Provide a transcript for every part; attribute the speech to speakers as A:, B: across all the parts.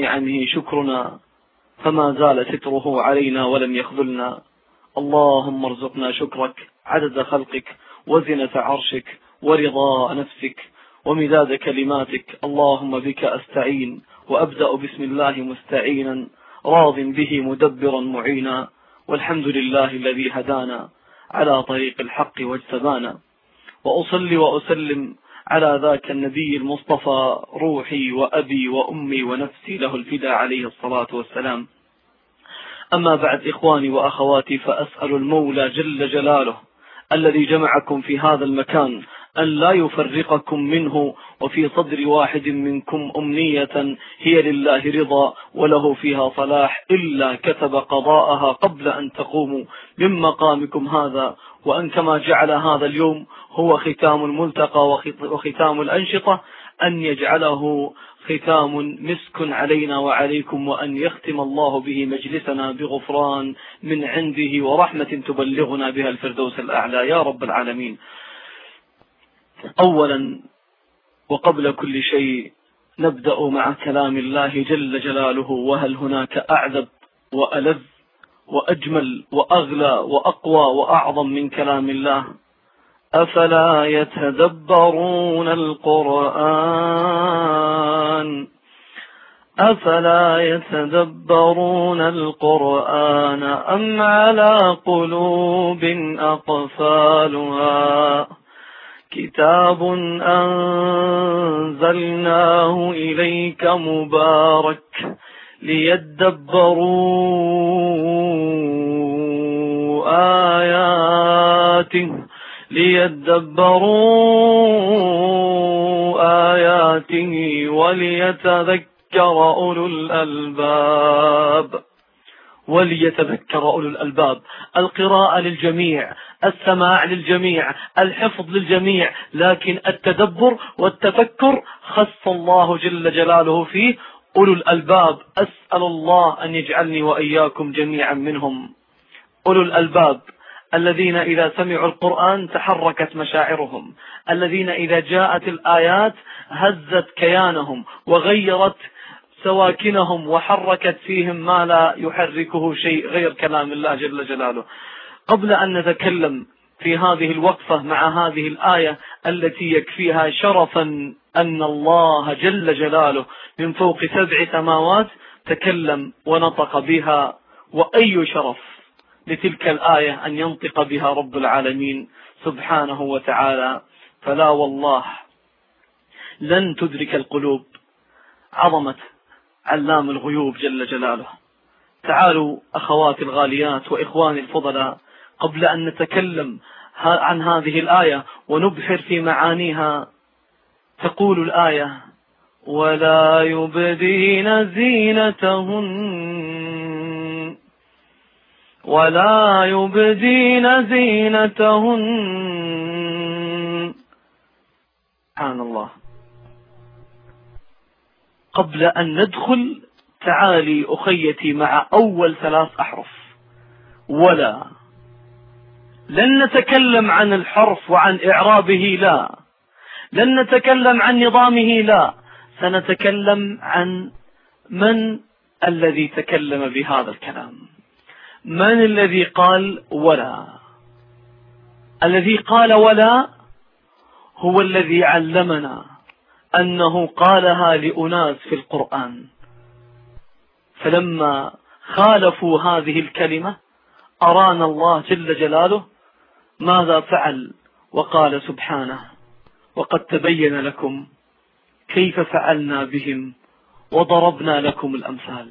A: نعمه شكرنا فما زال ستره علينا ولم يخذلنا. اللهم ارزقنا شكرك عدد خلقك وزنة عرشك ورضاء نفسك ومداد كلماتك. اللهم بك أستعين وأبدأ بسم الله مستعينا راض به مدبرا معينا. والحمد لله الذي هدانا على طريق الحق واجتبانا. وأصلي وأسلم على ذاك النبي المصطفى روحي وأبي وأمي ونفسي له الفداء عليه الصلاة والسلام. أما بعد إخواني وأخواتي فأسأل المولى جل جلاله الذي جمعكم في هذا المكان أن لا يفرقكم منه وفي صدر واحد منكم أمنية هي لله رضا وله فيها صلاح إلا كتب قضاءها قبل أن تقوموا من مقامكم هذا. وأن كما جعل هذا اليوم هو ختام الملتقى وختام الأنشطة أن يجعله ختام مسك علينا وعليكم وأن يختم الله به مجلسنا بغفران من عنده ورحمة تبلغنا بها الفردوس الأعلى. يا رب العالمين. أولا وقبل كل شيء نبدأ مع كلام الله جل جلاله وهل هناك أعذب وألذ؟ وأجمل وأغلى وأقوى وأعظم من كلام الله. أفلا يتدبرون القرآن؟ أفلا يتدبرون القرآن أم على قلوب أقفالها؟ كتاب أنزلناه إليك مبارك ليدبروا آياته ليدبروا آياته وليتذكر أولو الألباب. وليتذكر أولو الألباب. القراءة للجميع السماع للجميع الحفظ للجميع لكن التدبر والتفكر خص الله جل جلاله فيه أولو الألباب أسأل الله أن يجعلني وإياكم جميعا منهم. أولو الألباب الذين إذا سمعوا القرآن تحركت مشاعرهم. الذين إذا جاءت الآيات هزت كيانهم وغيرت سواكنهم وحركت فيهم ما لا يحركه شيء غير كلام الله جل جلاله. قبل أن نتكلم في هذه الوقفة مع هذه الآية التي يكفيها شرفا أن الله جل جلاله من فوق سبع سماوات تكلم ونطق بها وأي شرف لتلك الآية أن ينطق بها رب العالمين سبحانه وتعالى. فلا والله لن تدرك القلوب عظمة علام الغيوب جل جلاله. تعالوا أخواتي الغاليات وإخواني الفضلاء قبل أن نتكلم عن هذه الآية ونبحر في معانيها. تقول الآية ولا يبدين زينتهن ولا يبدين زينتهن سبحان الله. قبل أن ندخل تعالي أخيتي مع أول ثلاث أحرف. ولا لن نتكلم عن الحرف وعن إعرابه لا. لن نتكلم عن نظامه لا. سنتكلم عن من الذي تكلم بهذا الكلام. من الذي قال ولا؟ الذي قال ولا هو الذي علمنا أنه قالها لأناس في القرآن. فلما خالفوا هذه الكلمة أرانا الله جل جلاله ماذا فعل وقال سبحانه؟ وقد تبين لكم كيف فعلنا بهم وضربنا لكم الأمثال.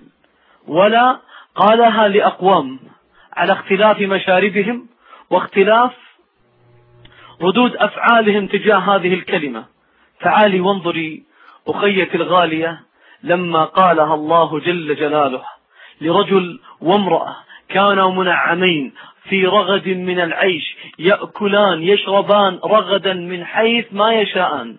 A: ولا قالها لأقوام على اختلاف مشاربهم واختلاف ردود أفعالهم تجاه هذه الكلمة. تعالي وانظري أخيتي الغالية لما قالها الله جل جلاله لرجل وامرأة كانوا منعمين في رغد من العيش يأكلان يشربان رغدا من حيث ما يشاءان.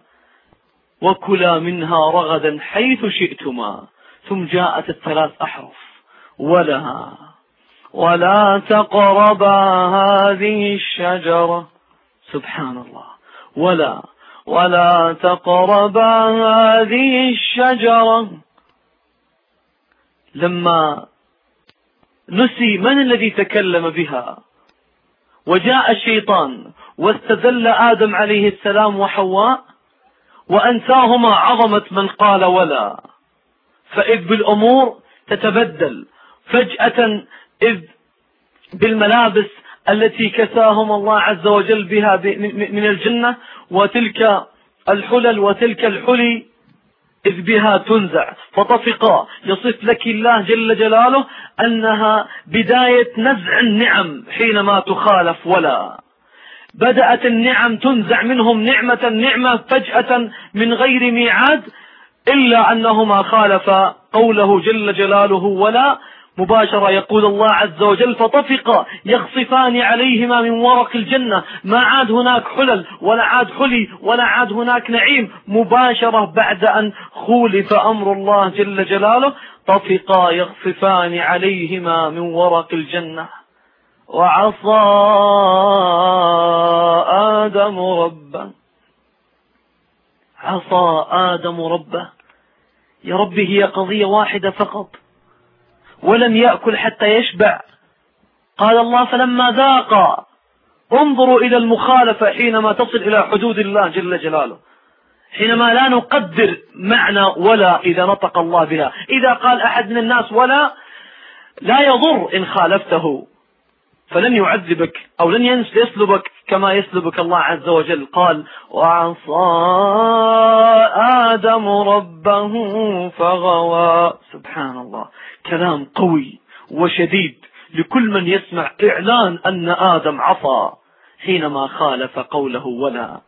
A: وكلا منها رغدا حيث شئتما. ثم جاءت الثلاث أحرف. ولا ولا تقربا هذه الشجرة. سبحان الله ولا ولا تقربا هذه الشجرة. لما نسي من الذي تكلم بها. وجاء الشيطان واستدل آدم عليه السلام وحواء وأنساهما عظمة من قال ولا. فإذ بالأمور تتبدل فجأة إذ بالملابس التي كساهم الله عز وجل بها من الجنة وتلك الحلل وتلك الحلي إذ بها تنزع فطفقا يصف لك الله جل جلاله أنها بداية نزع النعم حينما تخالف ولا. بدأت النعم تنزع منهم نعمة نعمة فجأة من غير ميعاد إلا أنهما خالف قوله جل جلاله ولا مباشرة يقول الله عز وجل فطفقا يخصفان عليهما من ورق الجنة. ما عاد هناك حلل ولا عاد حلي ولا عاد هناك نعيم. مباشرة بعد أن خولف أمر الله جل جلاله طفقا يخصفان عليهما من ورق الجنة. وعصى آدم ربه. عصى آدم ربه. يا ربي هي قضية واحدة فقط. ولم يأكل حتى يشبع. قال الله فلما ذاق انظروا إلى المخالفة حينما تصل إلى حدود الله جل جلاله. حينما لا نقدر معنى ولا إذا نطق الله بها. إذا قال أحد من الناس ولا لا يضر إن خالفته. فلن يعذبك أو لن يسلبك كما يسلبك الله عز وجل. قال وعصى آدم ربه فغوى. سبحان الله. كلام قوي وشديد لكل من يسمع إعلان أن آدم عصى حينما خالف قوله ولا.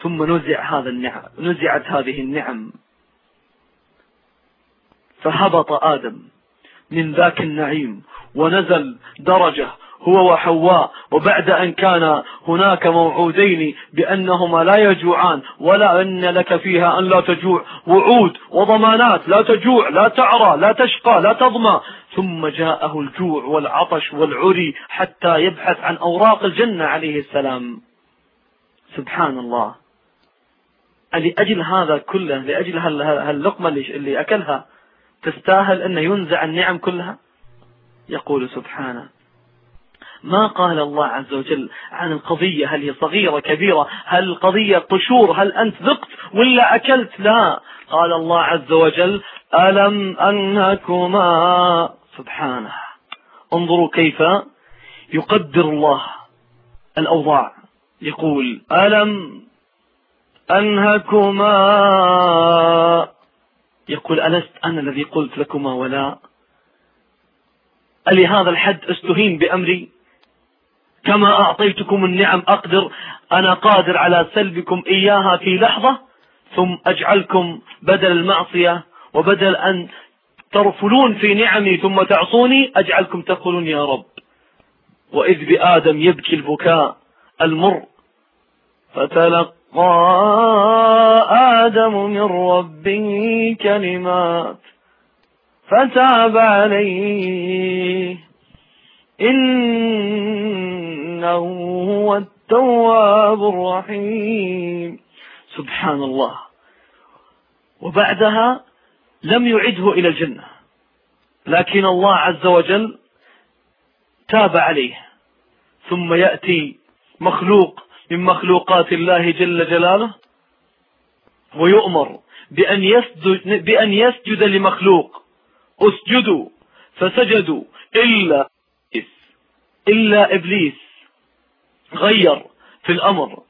A: ثم نزع هذا النعم نزعت هذه النعم. فهبط آدم من ذاك النعيم ونزل درجة هو وحواء. وبعد أن كان هناك موعودين بأنهما لا يجوعان ولا أن لك فيها أن لا تجوع. وعود وضمانات لا تجوع لا تعرى لا تشقى لا تظمى ثم جاءه الجوع والعطش والعري حتى يبحث عن أوراق الجنة عليه السلام. سبحان الله. لأجل هذا كله لأجل هاللقمة اللي أكلها تستاهل أن ينزع النعم كلها؟ يقول سبحانه. ما قال الله عز وجل عن القضية؟ هل هي صغيرة كبيرة؟ هل القضية قشور؟ هل أنت ذقت ولا أكلت؟ لا. قال الله عز وجل ألم أنهكما سبحانه. انظروا كيف يقدر الله الأوضاع. يقول ألم أنهكما؟ يقول ألست أنا الذي قلت لكما ولا؟ ألهذا الحد أستهين بأمري؟ كما أعطيتكم النعم أقدر أنا قادر على سلبكم إياها في لحظة ثم أجعلكم بدل المعصية وبدل أن ترفلون في نعمي ثم تعصوني أجعلكم تقولون يا رب. وإذ بآدم يبكي البكاء المر فتلقى آدم من ربه كلمات فتاب عليه. إنه هو التواب الرحيم. سبحان الله وبعدها لم يعده إلى الجنة. لكن الله عز وجل تاب عليه. ثم يأتي مخلوق من مخلوقات الله جل جلاله ويؤمر بأن يسجد, بأن يسجد لمخلوق. اسجدوا فسجدوا إلا إلا إبليس. غير في الأمر.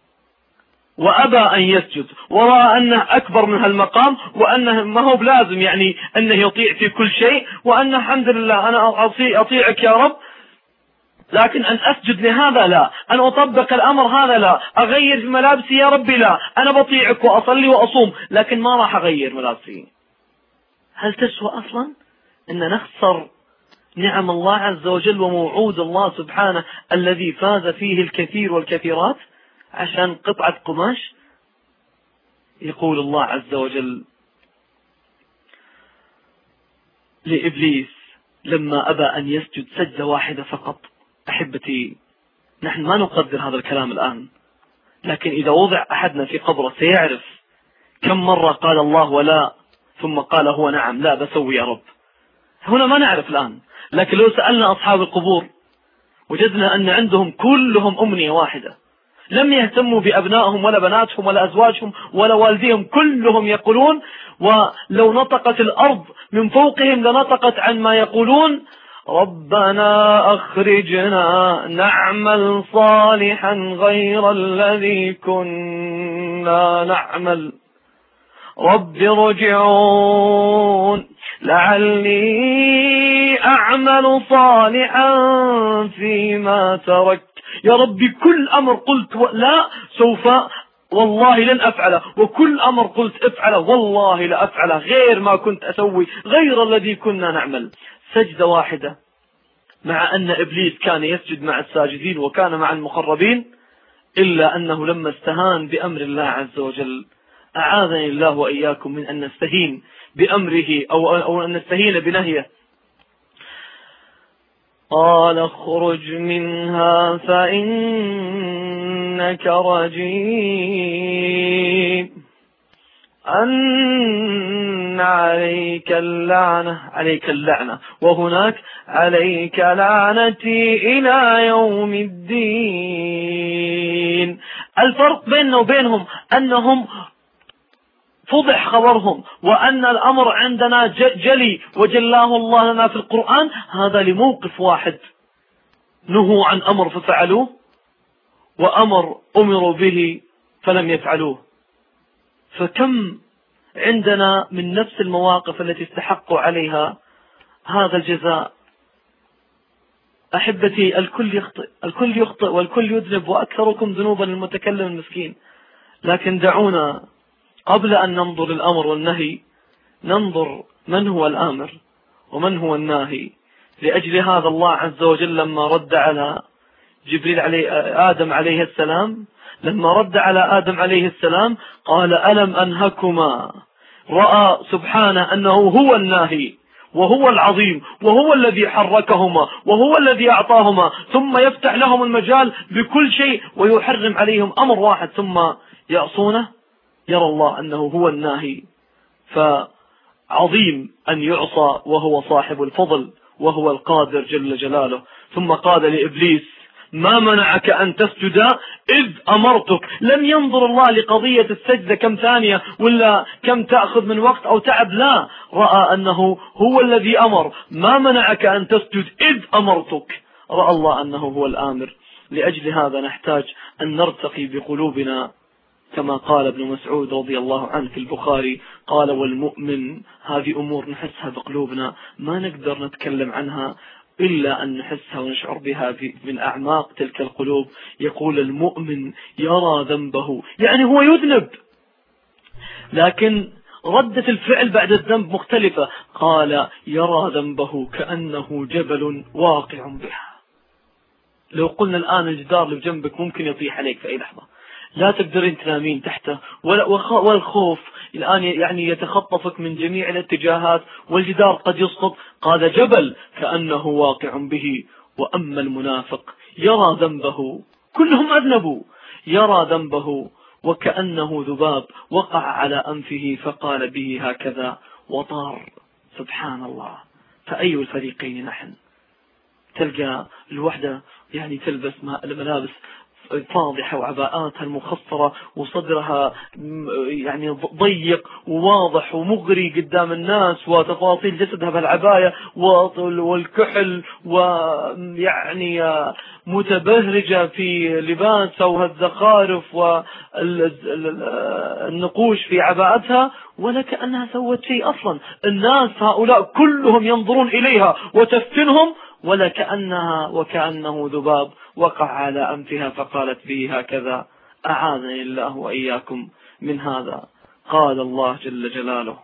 A: وأبى أن يسجد ورأى أنه أكبر من هالمقام وأنه ما هو بلازم يعني أنه يطيع في كل شيء وأنه الحمد لله أنا أطيعك يا رب. لكن أن أسجد لهذا لا أن أطبق الأمر هذا لا أغير في ملابسي يا ربي لا أنا بطيعك وأصلي وأصوم لكن ما راح أغير ملابسي. هل تسوى أصلا؟ أن نخسر نعم الله عز وجل وموعود الله سبحانه الذي فاز فيه الكثير والكثيرات عشان قطعة قماش يقول الله عز وجل لإبليس لما أبى أن يسجد سجدة واحدة فقط. أحبتي نحن ما نقدر هذا الكلام الآن. لكن إذا وضع أحدنا في قبره سيعرف كم مرة قال الله ولا ثم قال هو نعم لا بسوي يا رب. هنا ما نعرف الآن. لكن لو سألنا أصحاب القبور وجدنا أن عندهم كلهم أمنية واحدة. لم يهتموا بأبنائهم ولا بناتهم ولا أزواجهم ولا والديهم كلهم يقولون ولو نطقت الأرض من فوقهم لنطقت عن ما يقولون ربنا أخرجنا نعمل صالحا غير الذي كنا نعمل. رب ارجعون لعلي أعمل صالحا فيما تركت يا ربي كل أمر قلت لا سوف والله لن أفعله. وكل أمر قلت افعله والله لأفعله غير ما كنت أسوي غير الذي كنا نعمل. سجدة واحدة. مع أن إبليس كان يسجد مع الساجدين وكان مع المقربين إلا أنه لما استهان بأمر الله عز وجل أعاذني الله وإياكم من أن نستهين بأمره أو, أن نستهين بنهيه. قال اخرج منها فإنك رجيم. أن عليك اللعنة عليك اللعنة. وهناك عليك لعنتي إلى يوم الدين. الفرق بيننا وبينهم أنهم فضح خبرهم وأن الأمر عندنا جلي وجلاه الله لنا في القرآن. هذا لموقف واحد. نهوا عن أمر ففعلوه وأمر أمروا به فلم يفعلوه. فكم عندنا من نفس المواقف التي استحقوا عليها هذا الجزاء؟ أحبتي الكل يخطئ الكل يخطئ والكل يذنب وأكثركم ذنوبا المتكلم المسكين. لكن دعونا قبل أن ننظر الأمر والنهي ننظر من هو الآمر ومن هو الناهي. لأجل هذا الله عز وجل لما رد على جبريل عليه آدم عليه السلام لما رد على آدم عليه السلام قال ألم أنهكما؟ رأى سبحانه أنه هو الناهي وهو العظيم وهو الذي حركهما وهو الذي أعطاهما ثم يفتح لهم المجال بكل شيء ويحرم عليهم أمر واحد ثم يعصونه. يرى الله أنه هو الناهي. فعظيم أن يعصى وهو صاحب الفضل وهو القادر جل جلاله. ثم قال لإبليس ما منعك أن تسجد إذ أمرتك؟ لم ينظر الله لقضية السجدة كم ثانية ولا كم تأخذ من وقت أو تعب؟ لا. رأى أنه هو الذي أمر. ما منعك أن تسجد إذ أمرتك؟ رأى الله أنه هو الآمر. لأجل هذا نحتاج أن نرتقي بقلوبنا كما قال ابن مسعود رضي الله عنه في البخاري قال والمؤمن هذه أمور نحسها بقلوبنا ما نقدر نتكلم عنها إلا أن نحسها ونشعر بها من أعماق تلك القلوب. يقول المؤمن يرى ذنبه. يعني هو يذنب. لكن ردة الفعل بعد الذنب مختلفة. قال يرى ذنبه كأنه جبل واقع بها. لو قلنا الآن الجدار اللي بجنبك ممكن يطيح عليك في أي لحظة. لا تقدرين تنامين تحته. والخوف الآن يعني يتخطفك من جميع الاتجاهات والجدار قد يسقط. قال جبل كأنه واقع به. وأما المنافق يرى ذنبه. كلهم أذنبوا. يرى ذنبه وكأنه ذباب وقع على أنفه فقال به هكذا. وطار. سبحان الله فأي الفريقين نحن؟ تلقى الوحدة يعني تلبس ملابس فاضحة وعباءاتها المخصرة وصدرها يعني ضيق وواضح ومغري قدام الناس وتفاصيل جسدها بالعباية والكحل ويعني متبهرجة في لباسها والزخارف والنقوش في عباءتها ولا كأنها سوت شيء أصلا. الناس هؤلاء كلهم ينظرون إليها وتفتنهم ولا كأنها وكأنه ذباب. وقع على أنفها فقالت به هكذا أعاذني الله وإياكم من هذا. قال الله جل جلاله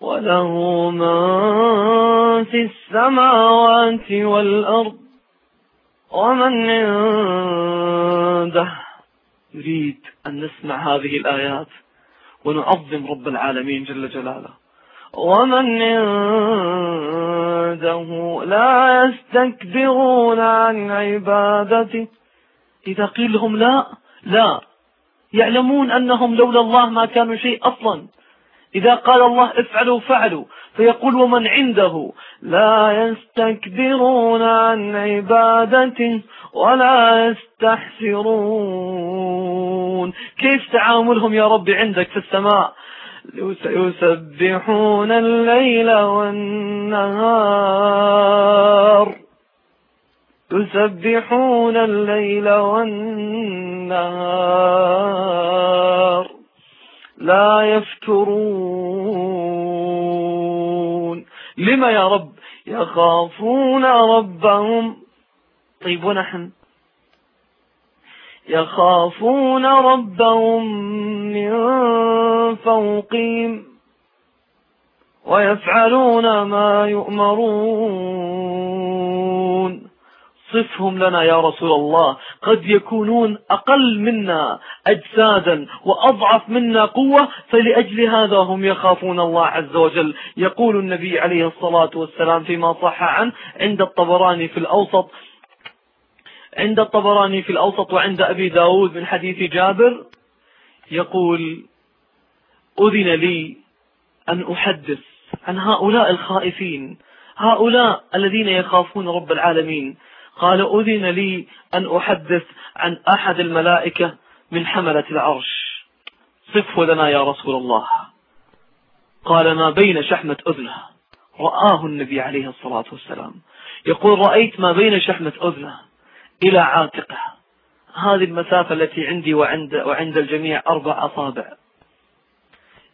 A: وله ما في السماوات والأرض ومن عنده. نريد أن نسمع هذه الآيات ونعظم رب العالمين جل جلاله. ومن عنده لا يستكبرون عن عبادته. إذا قيل لهم لا لا. يعلمون أنهم لولا الله ما كانوا شيء أصلا. إذا قال الله افعلوا فعلوا فيقول ومن عنده. لا يستكبرون عن عبادته ولا يستحسرون. كيف تعاملهم يا رب عندك في السماء؟ يسبحون الليل والنهار. يسبحون الليل والنهار. لا يفترون. لما يا رب يخافون ربهم؟ طيب ونحن؟ يخافون ربهم من فوقهم ويفعلون ما يؤمرون. صفهم لنا يا رسول الله قد يكونون أقل منا أجسادا وأضعف منا قوة فلأجل هذا هم يخافون الله عز وجل. يقول النبي عليه الصلاة والسلام فيما صح عنه عند الطبراني في الأوسط عند الطبراني في الأوسط وعند أبي داود من حديث جابر يقول أذن لي أن أحدث عن هؤلاء الخائفين هؤلاء الذين يخافون رب العالمين. قال أذن لي أن أحدث عن أحد الملائكة من حملة العرش. صفه لنا يا رسول الله. قال ما بين شحمة أذنه؟ رآه النبي عليه الصلاة والسلام. يقول رأيت ما بين شحمة أذنه. إلى عاتقه هذه المسافة التي عندي وعند, وعند الجميع أربع أصابع.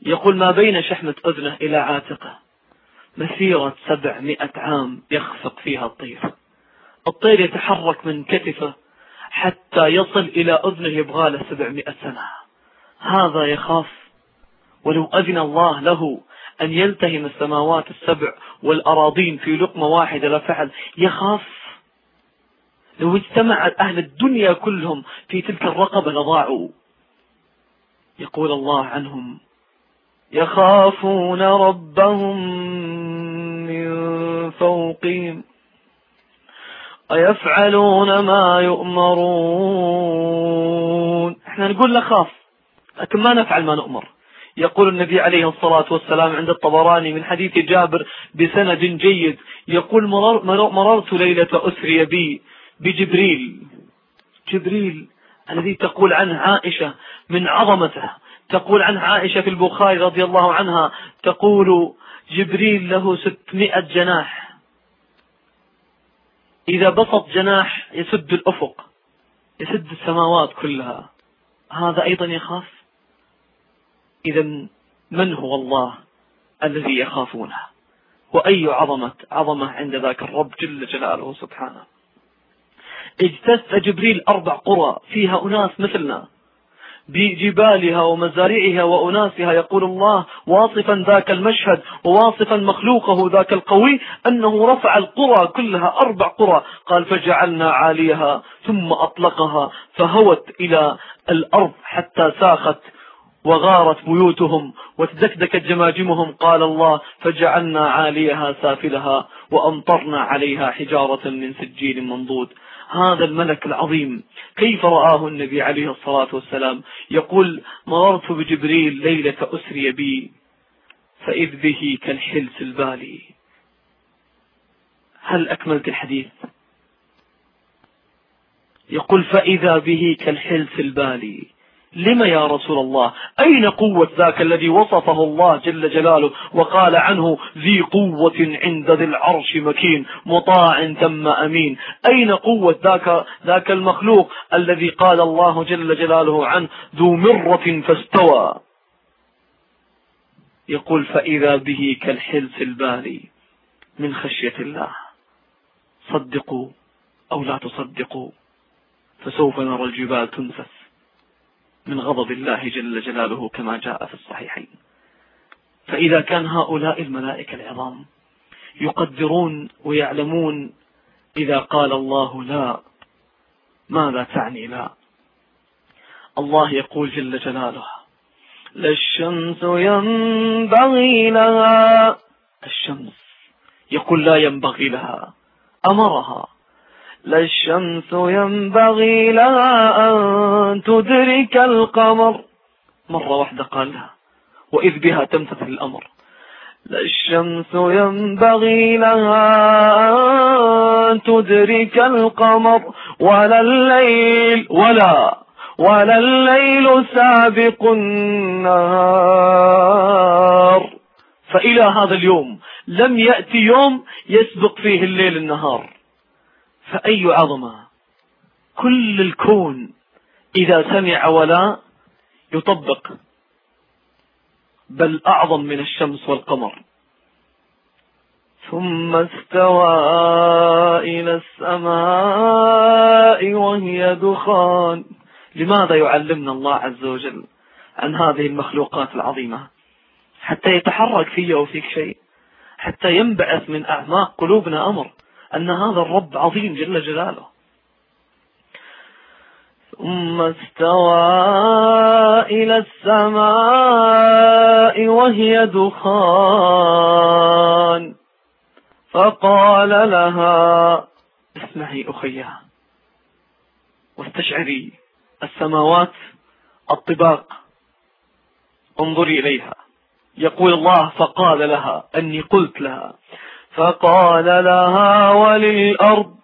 A: يقول ما بين شحمة أذنه إلى عاتقه؟ مسيرة سبعمائة عام يخفق فيها الطير. الطير يتحرك من كتفه حتى يصل إلى أذنه يبغى له سبعمائة سنة. هذا يخاف. ولو أذن الله له أن يلتهم السماوات السبع والأراضين في لقمة واحدة لفعل يخاف. لو اجتمع أهل الدنيا كلهم في تلك الرقبة لضاعوا. يقول الله عنهم يخافون ربهم من فوقهم ويفعلون ما يؤمرون؟ إحنا نقول نخاف لكن ما نفعل ما نؤمر. يقول النبي عليه الصلاة والسلام عند الطبراني من حديث جابر بسند جيد يقول مرر مررت ليلة أسري بي بجبريل. جبريل الذي تقول عنه عائشة من عظمته. تقول عنه عائشة في البخاري رضي الله عنها تقول جبريل له ستمائة جناح. إذا بسط جناح يسد الأفق يسد السماوات كلها. هذا أيضا يخاف؟ إذا من هو الله الذي يخافونه؟ وأي عظمة عظمة عند ذاك الرب جل جلاله سبحانه؟ اجتث جبريل أربع قرى فيها أناس مثلنا. بجبالها ومزارعها وأناسها يقول الله واصفا ذاك المشهد وواصفا مخلوقه ذاك القوي أنه رفع القرى كلها أربع قرى. قال فجعلنا عاليها ثم أطلقها فهوت إلى الأرض حتى ساخت وغارت بيوتهم وتدكدكت جماجمهم. قال الله فجعلنا عاليها سافلها وأمطرنا عليها حجارة من سجيل منضود. هذا الملك العظيم. كيف رآه النبي عليه الصلاة والسلام؟ يقول مررت بجبريل ليلة أسري بي فإذ به كالحلس البالي. هل أكملت الحديث؟ يقول فإذا به كالحلس البالي. لم يا رسول الله؟ أين قوة ذاك الذي وصفه الله جل جلاله وقال عنه ذي قوة عند ذي العرش مكين مطاع ثم أمين؟ أين قوة ذاك, ذاك المخلوق الذي قال الله جل جلاله عنه ذو مرة فاستوى؟ يقول فإذا به كالحلس البالي من خشية الله. صدقوا أو لا تصدقوا فسوف نرى الجبال تنسف من غضب الله جل جلاله كما جاء في الصحيحين. فإذا كان هؤلاء الملائكة العظام يقدرون ويعلمون إذا قال الله لا ماذا تعني لا؟ الله يقول جل جلاله لا الشمس ينبغي لها. الشمس يقول لا ينبغي لها أمرها. لا الشمس ينبغي لها أن تدرك القمر. مرة واحدة قال لها وإذ بها تمتثل الأمر. لا الشمس ينبغي لها أن تدرك القمر ولا الليل ولا ولا الليل سابق النهار. فإلى هذا اليوم لم يأتي يوم يسبق فيه الليل النهار. فأي عظمة؟ كل الكون إذا سمع ولا يطبق بل أعظم من الشمس والقمر. ثم استوى إلى السماء وهي دخان. لماذا يعلمنا الله عز وجل عن هذه المخلوقات العظيمة؟ حتى يتحرك في وفيك شيء حتى ينبعث من أعماق قلوبنا أمر. أن هذا الرب عظيم جل جلاله. ثم استوى إلى السماء وهي دخان. فقال لها اسمعي أخيها واستشعري السماوات الطباق انظري إليها. يقول الله فقال لها أني قلت لها فقال لها وللأرض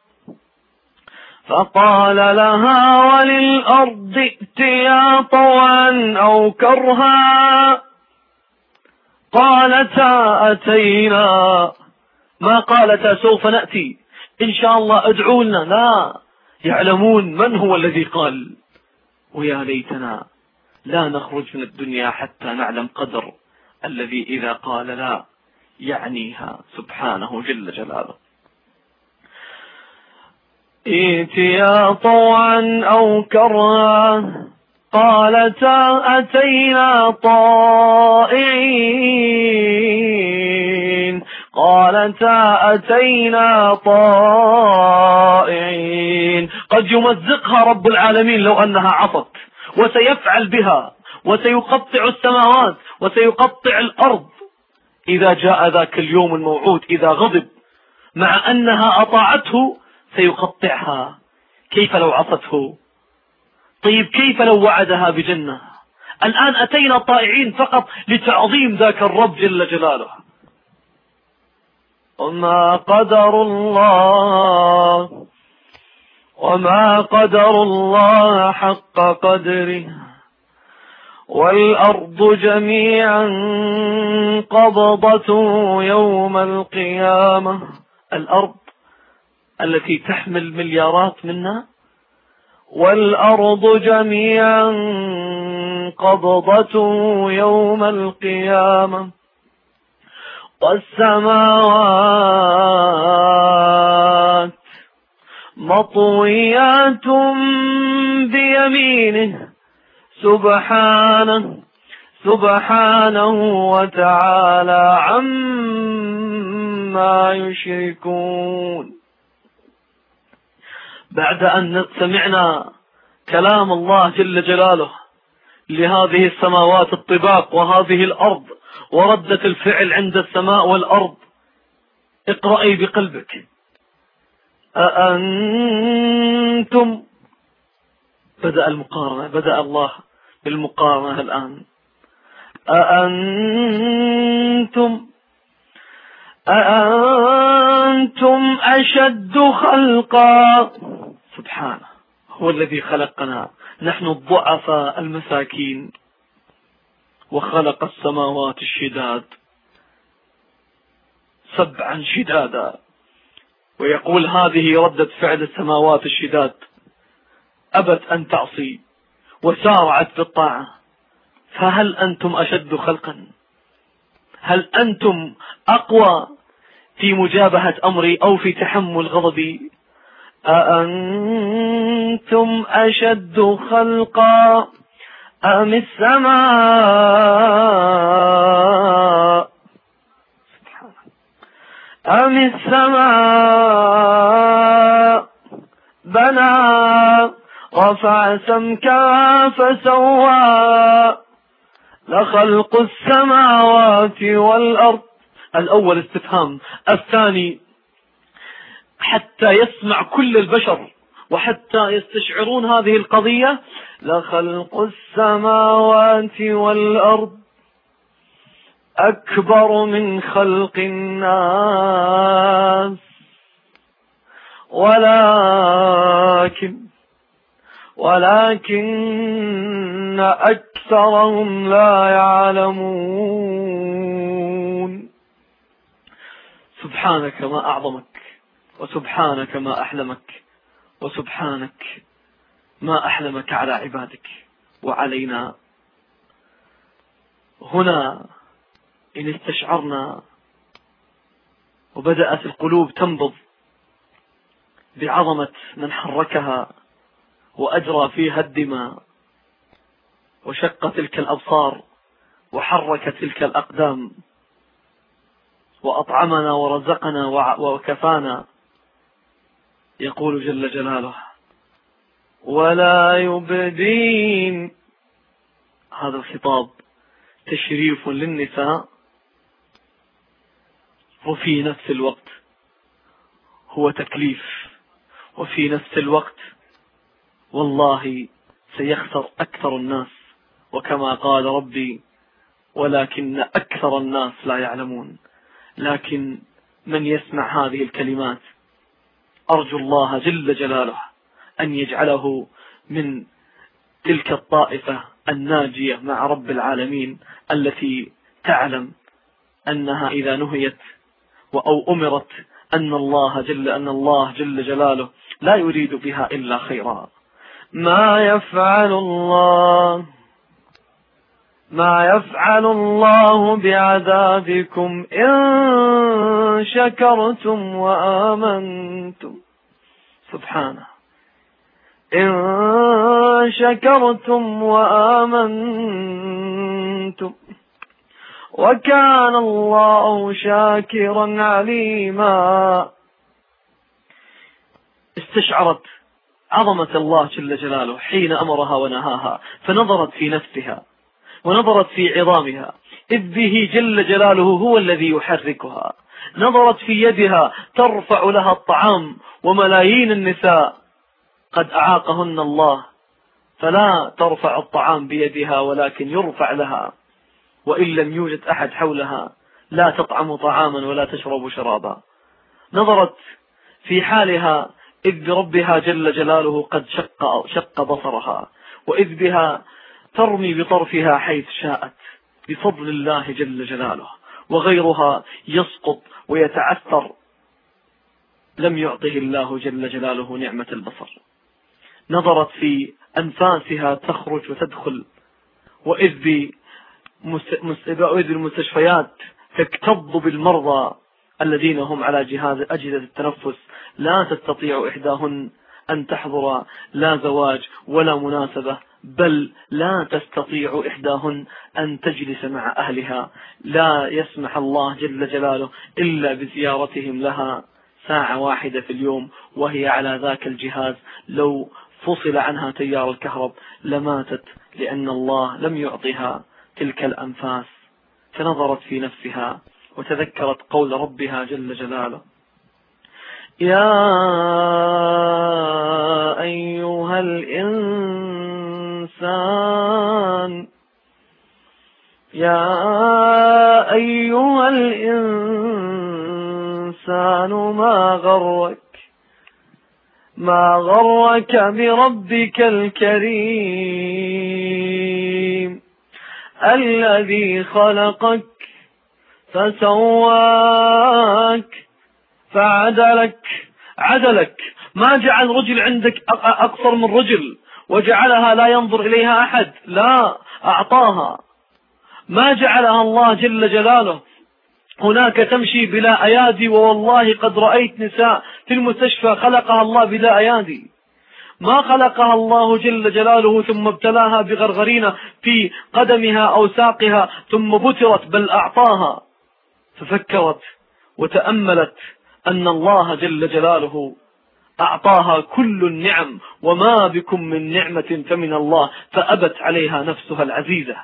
A: فقال لها وللأرض ائتيا طوعا أو كرها. قالتا أتينا. ما قالتا؟ سوف نأتي. إن شاء الله ادعوا لنا لا يعلمون من هو الذي قال. ويا ليتنا لا نخرج من الدنيا حتى نعلم قدر الذي إذا قال لا. يعنيها سبحانه جل جلاله. ائتيا طوعا أو كرها قالتا أتينا طائعين. قالتا أتينا طائعين. قد يمزقها رب العالمين لو أنها عصت وسيفعل بها وسيقطع السماوات وسيقطع الأرض إذا جاء ذاك اليوم الموعود إذا غضب مع أنها أطاعته سيقطعها. كيف لو عصته؟ طيب كيف لو وعدها بجنة؟ الآن أتينا طائعين فقط لتعظيم ذاك الرب جل جلاله. وما قدر الله وما قدر الله حق قدره. والأرض جميعا قبضته يوم القيامة. الأرض التي تحمل مليارات منا والأرض جميعا قبضته يوم القيامة. والسماوات مطويات بيمينه. سبحانه سبحانه وتعالى عما يشركون. بعد أن سمعنا كلام الله جل جلاله لهذه السماوات الطباق وهذه الأرض وردة الفعل عند السماء والأرض اقرأي بقلبك. أأنتم؟ بدأ المقارنة بدأ الله. بالمقارنة الآن. أأنتم أأنتم أشد خلقا؟ سبحانه. هو الذي خلقنا. نحن الضعفاء المساكين. وخلق السماوات الشداد. سبعا شدادا. ويقول هذه ردة فعل السماوات الشداد. أبت أن تعصي. وسارعت بالطاعة فهل أنتم أشد خلقا؟ هل أنتم أقوى في مجابهة أمري أو في تحمل غضبي؟ أأنتم أشد خلقا أم السماء؟ أم السماء؟ بنى رفع سمكا فسوى لخلق السماوات والأرض. الأول استفهام الثاني حتى يسمع كل البشر وحتى يستشعرون هذه القضية. لخلق السماوات والأرض أكبر من خلق الناس. ولكن ولكن أكثرهم لا يعلمون. سبحانك ما أعظمك وسبحانك ما أحلمك وسبحانك ما أحلمك على عبادك وعلينا. هنا إن استشعرنا وبدأت القلوب تنبض بعظمة من حركها وأجرى فيها الدماء وشق تلك الأبصار وحرك تلك الأقدام وأطعمنا ورزقنا وكفانا يقول جل جلاله. ولا يبدين. هذا الخطاب تشريف للنساء وفي نفس الوقت هو تكليف وفي نفس الوقت والله سيخسر أكثر الناس وكما قال ربي ولكن أكثر الناس لا يعلمون. لكن من يسمع هذه الكلمات أرجو الله جل جلاله أن يجعله من تلك الطائفة الناجية مع رب العالمين التي تعلم أنها إذا نهيت أو أمرت أن الله جل أن الله جل جلاله لا يريد بها إلا خيرا. ما يفعل الله ما يفعل الله بعذابكم إن شكرتم وآمنتم. سبحانه. إن شكرتم وآمنتم. وكان الله شاكرا عليما. استشعرت عظمة الله جل جلاله حين أمرها ونهاها فنظرت في نفسها ونظرت في عظامها. إذ به جل جلاله هو الذي يحركها. نظرت في يدها ترفع لها الطعام وملايين النساء. قد أعاقهن الله فلا ترفع الطعام بيدها ولكن يرفع لها. وإن لم يوجد أحد حولها لا تطعم طعاما ولا تشرب شرابا. نظرت في حالها إذ بربها جل جلاله قد شق, شق بصرها وإذ بها ترمي بطرفها حيث شاءت بفضل الله جل جلاله وغيرها يسقط ويتعثر لم يعطه الله جل جلاله نعمة البصر. نظرت في أنفاسها تخرج وتدخل وإذ المستشفيات تكتظ بالمرضى الذين هم على جهاز أجهزة التنفس. لا تستطيع إحداهن أن تحضر لا زواج ولا مناسبة بل لا تستطيع إحداهن أن تجلس مع أهلها. لا يسمح الله جل جلاله إلا بزيارتهم لها ساعة واحدة في اليوم وهي على ذاك الجهاز. لو فصل عنها تيار الكهرب لماتت لأن الله لم يعطها تلك الأنفاس. فنظرت في نفسها. وتذكرت قول ربها جل جلاله. يا أيها الإنسان يا أيها الإنسان ما غرك؟ ما غرك بربك الكريم الذي خلقك؟ فسواك. فعدلك عدلك. ما جعل رجل عندك أقصر من رجل وجعلها لا ينظر إليها أحد. لا أعطاها. ما جعلها الله جل جلاله. هناك تمشي بلا أيادي ووالله قد رأيت نساء في المستشفى خلقها الله بلا أيادي. ما خلقها الله جل جلاله ثم ابتلاها بغرغرين في قدمها أو ساقها ثم بترت بل أعطاها. ففكرت وتأملت أن الله جل جلاله أعطاها كل النعم وما بكم من نعمة فمن الله فأبت عليها نفسها العزيزة.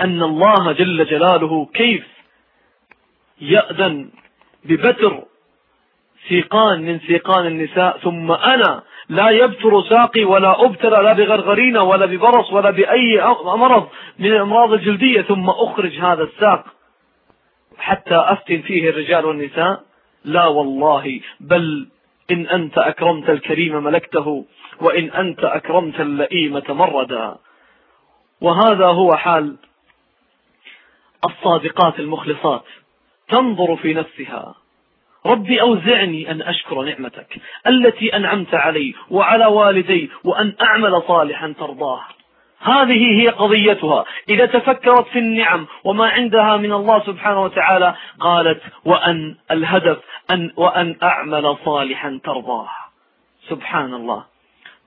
A: أن الله جل جلاله كيف يأذن ببتر سيقان من سيقان النساء ثم أنا لا يبتر ساقي ولا أبتلى لا بغرغرينة ولا ببرص ولا بأي مرض من الأمراض الجلدية ثم أخرج هذا الساق حتى أفتن فيه الرجال والنساء لا والله بل إن أنت أكرمت الكريم ملكته وإن أنت أكرمت اللئيم تمردا. وهذا هو حال الصادقات المخلصات. تنظر في نفسها. ربي أوزعني أن أشكر نعمتك التي أنعمت علي وعلى والدي وأن أعمل صالحا ترضاه. هذه هي قضيتها. إذا تفكرت في النعم وما عندها من الله سبحانه وتعالى قالت وأن الهدف أن وأن أعمل صالحا ترضاه سبحان الله.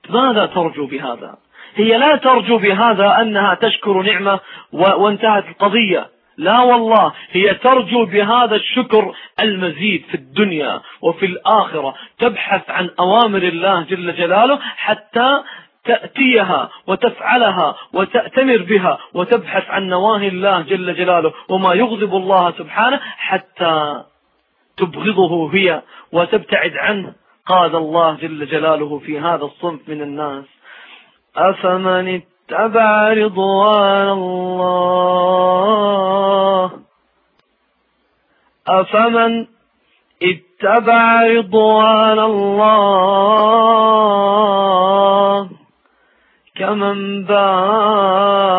A: ماذا ترجو بهذا؟ هي لا ترجو بهذا أنها تشكر نعمة وانتهت القضية. لا والله. هي ترجو بهذا الشكر المزيد في الدنيا وفي الآخرة. تبحث عن أوامر الله جل جلاله حتى تأتيها وتفعلها وتأتمر بها وتبحث عن نواهي الله جل جلاله وما يغضب الله سبحانه حتى تبغضه هي وتبتعد عنه. قال الله جل جلاله في هذا الصنف من الناس. أفمن اتبع رضوان الله؟ أفمن اتبع رضوان الله؟ كمن باء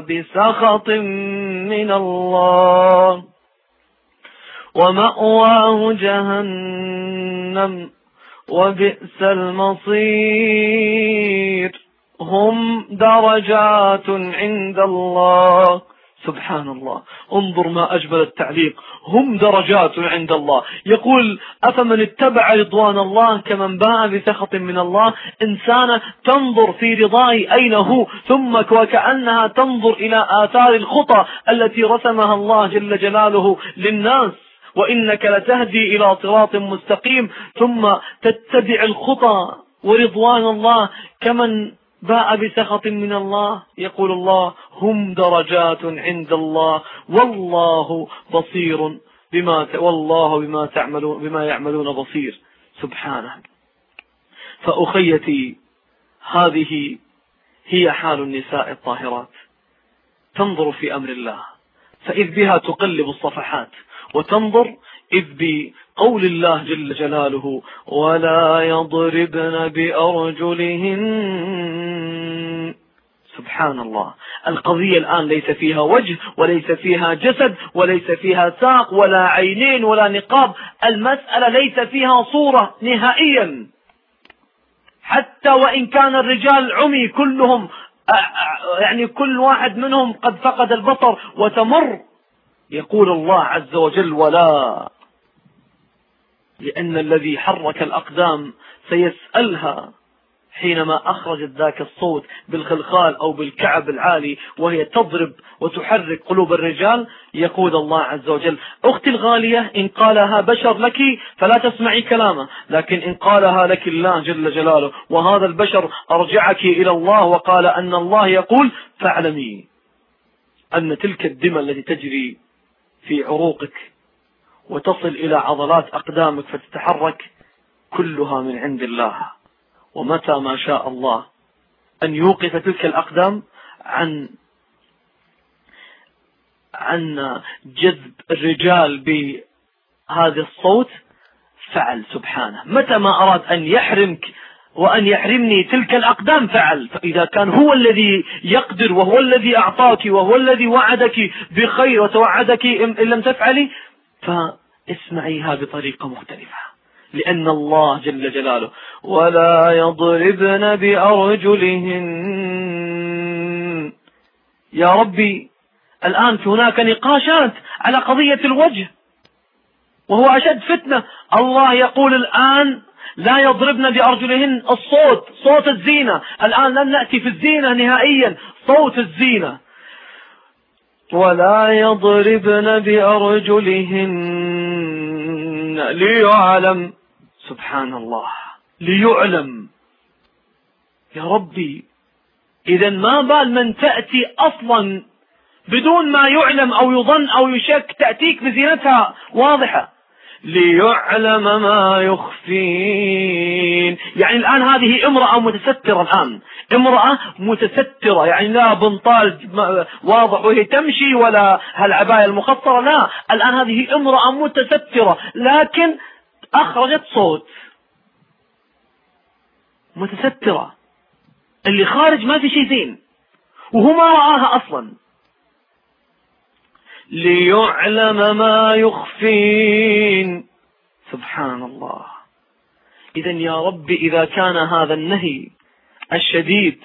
A: بسخط من الله ومأواه جهنم وبئس المصير هم درجات عند الله سبحان الله انظر ما أجمل التعليق. هم درجات عند الله. يقول أفمن اتبع رضوان الله كمن باء بسخط من الله؟ إنسانة تنظر في رضاي أين هو؟ ثم وكأنها تنظر إلى آثار الخطى التي رسمها الله جل جلاله للناس. وإنك لتهدي إلى صراط مستقيم. ثم تتبع الخطى ورضوان الله كمن باء بسخط من الله. يقول الله هم درجات عند الله. والله بصير بما والله بما تعملون بما يعملون بصير. سبحانه. فأخيتي هذه هي حال النساء الطاهرات. تنظر في أمر الله. فإذ بها تقلب الصفحات وتنظر إذ بقول الله جل جلاله ولا يضربن بأرجلهن سبحان الله. القضية الآن ليس فيها وجه وليس فيها جسد وليس فيها ساق ولا عينين ولا نقاب. المسألة ليس فيها صورة نهائيا. حتى وإن كان الرجال عمي كلهم يعني كل واحد منهم قد فقد البصر وتمر. يقول الله عز وجل ولا لأن الذي حرك الأقدام سيسألها حينما أخرجت ذاك الصوت بالخلخال أو بالكعب العالي وهي تضرب وتحرك قلوب الرجال. يقول الله عز وجل أختي الغالية إن قالها بشر لك فلا تسمعي كلامه لكن إن قالها لك الله جل جلاله وهذا البشر أرجعك إلى الله وقال أن الله يقول فاعلمي أن تلك الدمى التي تجري في عروقك وتصل إلى عضلات أقدامك فتتحرك كلها من عند الله. ومتى ما شاء الله أن يوقف تلك الأقدام عن عن جذب الرجال بهذا الصوت فعل سبحانه. متى ما أراد أن يحرمك وأن يحرمني تلك الأقدام فعل. فإذا كان هو الذي يقدر وهو الذي أعطاك وهو الذي وعدك بخير وتوعدك إن لم تفعلي فاسمعيها بطريقة مختلفة. لأن الله جل جلاله ولا يضربن بأرجلهن. يا ربي الآن هناك نقاشات على قضية الوجه وهو أشد فتنة. الله يقول الآن لا يضربن بأرجلهن الصوت صوت الزينة. الآن لن نأتي في الزينة نهائيا صوت الزينة. ولا يضربن بأرجلهن ليعلم. سبحان الله ليعلم. يا ربي إذا ما بال من تأتي أصلا بدون ما يعلم أو يظن أو يشك تأتيك بزينتها واضحة. ليعلم ما يخفين. يعني الآن هذه امرأة متسترة الآن. امرأة متسترة. يعني لا بنطال واضح وهي تمشي ولا هالعباية المخطرة. لا. الآن هذه امرأة متسترة. لكن أخرجت صوت. متسترة. اللي خارج ما في شيء زين. وهو ما رآها أصلا. ليعلم ما يخفين. سبحان الله إذا يا رب إذا كان هذا النهي الشديد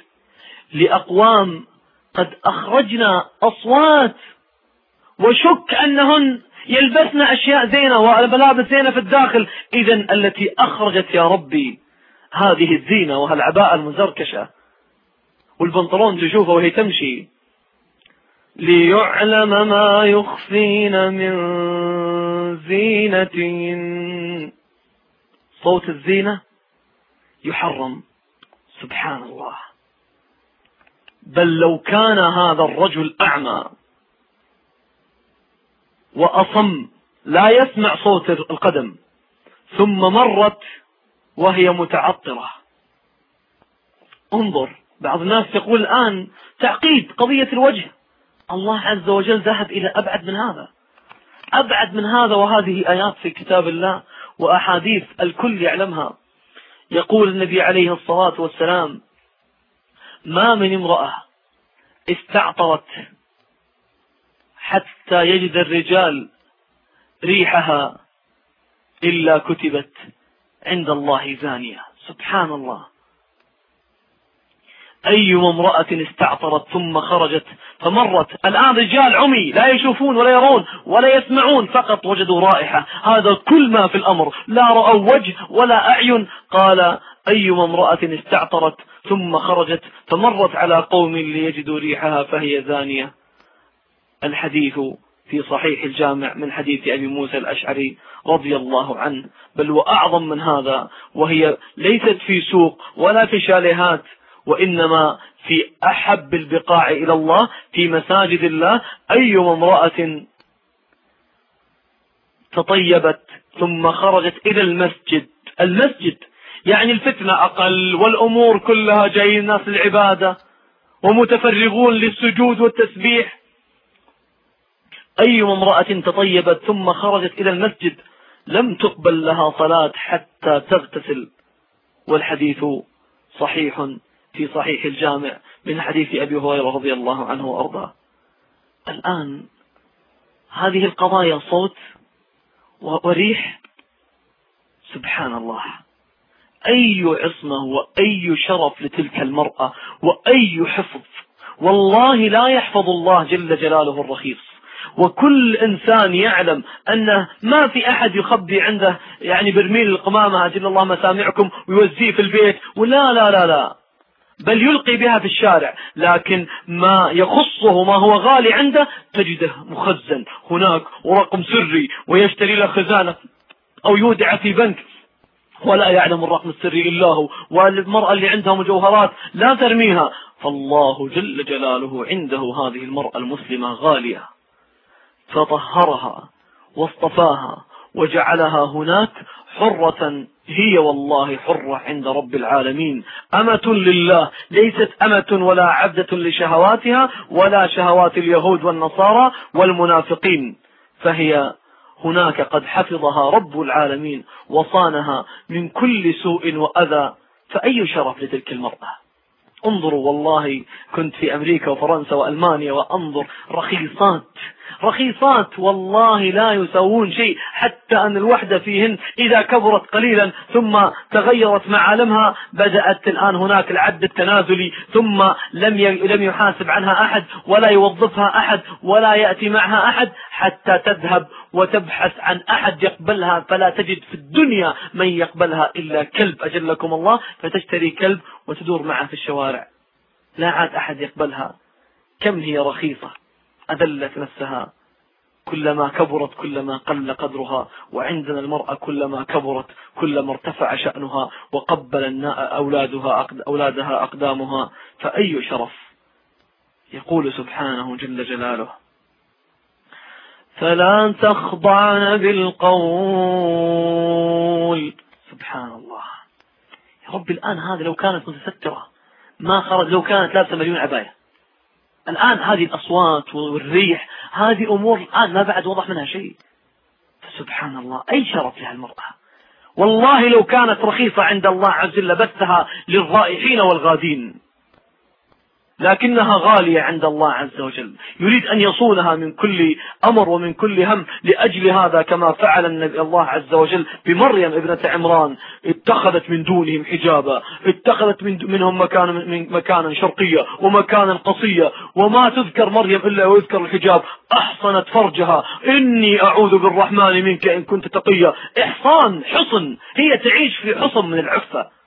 A: لأقوام قد أخرجنا أصوات وشك أنهن يلبسن أشياء زينة وملابس زينة في الداخل. إذا التي أخرجت يا ربي هذه الزينة وهالعباءة المزركشة والبنطلون تشوفه وهي تمشي. ليعلم ما يخفين من زينة صوت الزينة يحرم. سبحان الله بل لو كان هذا الرجل أعمى وأصم لا يسمع صوت القدم ثم مرت وهي متعطرة. انظر بعض الناس يقول الآن تعقيد قضية الوجه. الله عز وجل ذهب إلى أبعد من هذا. أبعد من هذا وهذه آيات في كتاب الله وأحاديث الكل يعلمها. يقول النبي عليه الصلاة والسلام ما من امرأة استعطرت حتى يجد الرجال ريحها إلا كتبت عند الله زانية. سبحان الله. أي امرأة استعطرت ثم خرجت فمرت. الآن رجال عمي لا يشوفون ولا يرون ولا يسمعون فقط وجدوا رائحة. هذا كل ما في الأمر. لا رأوا وجه ولا أعين. قال أي امرأة استعطرت ثم خرجت فمرت على قوم ليجدوا ريحها فهي زانية. الحديث في صحيح الجامع من حديث أبي موسى الأشعري رضي الله عنه. بل وأعظم من هذا وهي ليست في سوق ولا في شاليهات. وإنما في أحب البقاع إلى الله في مساجد الله أي امرأة تطيبت ثم خرجت إلى المسجد. المسجد يعني الفتنة أقل والأمور كلها جايين الناس للعبادة ومتفرغون للسجود والتسبيح. أي امرأة تطيبت ثم خرجت إلى المسجد لم تقبل لها صلاة حتى تغتسل والحديث صحيح. في صحيح الجامع من حديث أبي هريرة رضي الله عنه وأرضاه. الآن هذه القضايا صوت وريح. سبحان الله. أي عصمة وأي شرف لتلك المرأة وأي حفظ. والله لا يحفظ الله جل جلاله الرخيص. وكل إنسان يعلم أنه ما في أحد يخبي عنده يعني برميل القمامة أجل الله مسامعكم ويوزيه في البيت. ولا لا لا لا. بل يلقي بها في الشارع لكن ما يخصه ما هو غالي عنده تجده مخزن. هناك ورقم سري ويشتري له خزانة أو يودع في بنك. ولا يعلم الرقم السري إلا هو والمرأة اللي عندها مجوهرات لا ترميها. فالله جل جلاله عنده هذه المرأة المسلمة غالية. فطهرها واصطفاها وجعلها هناك حرة هي والله حرة عند رب العالمين. أمة لله ليست أمة ولا عبدة لشهواتها ولا شهوات اليهود والنصارى والمنافقين. فهي هناك قد حفظها رب العالمين وصانها من كل سوء وأذى. فأي شرف لتلك المرأة؟ انظروا والله كنت في أمريكا وفرنسا وألمانيا وأنظر رخيصات. رخيصات والله لا يسوون شيء حتى أن الوحدة فيهن إذا كبرت قليلا ثم تغيرت معالمها بدأت الآن هناك العد التنازلي ثم لم لم يحاسب عنها أحد ولا يوظفها أحد ولا يأتي معها أحد حتى تذهب وتبحث عن أحد يقبلها فلا تجد في الدنيا من يقبلها إلا كلب. أجلكم الله فتشتري كلب وتدور معه في الشوارع. لا عاد أحد يقبلها. كم هي رخيصة؟ أذلت نفسها كلما كبرت كلما قل قدرها وعندنا المرأة كلما كبرت كلما ارتفع شأنها وقبل أولادها أولادها أقدامها فأي شرف؟ يقول سبحانه جل جلاله فلا تخضعن بالقول. سبحان الله. يا رب الآن هذه لو كانت متسترة ما خرج لو كانت لابسة مليون عباية الآن هذه الأصوات والريح هذه أمور الآن ما بعد وضح منها شيء. فسبحان الله أي شرف لها المرأة والله لو كانت رخيصة عند الله عز وجل بثها للرائحين والغادين. لكنها غالية عند الله عز وجل. يريد أن يصونها من كل أمر ومن كل هم لأجل هذا كما فعل النبي الله عز وجل بمريم ابنة عمران. اتخذت من دونهم حجابا. اتخذت من منهم مكان من مكانا شرقيا ومكانا قصيا وما تذكر مريم إلا ويذكر الحجاب. أحصنت فرجها. إني أعوذ بالرحمن منك إن كنت تقيا. إحصان حصن. هي تعيش في حصن من العفة.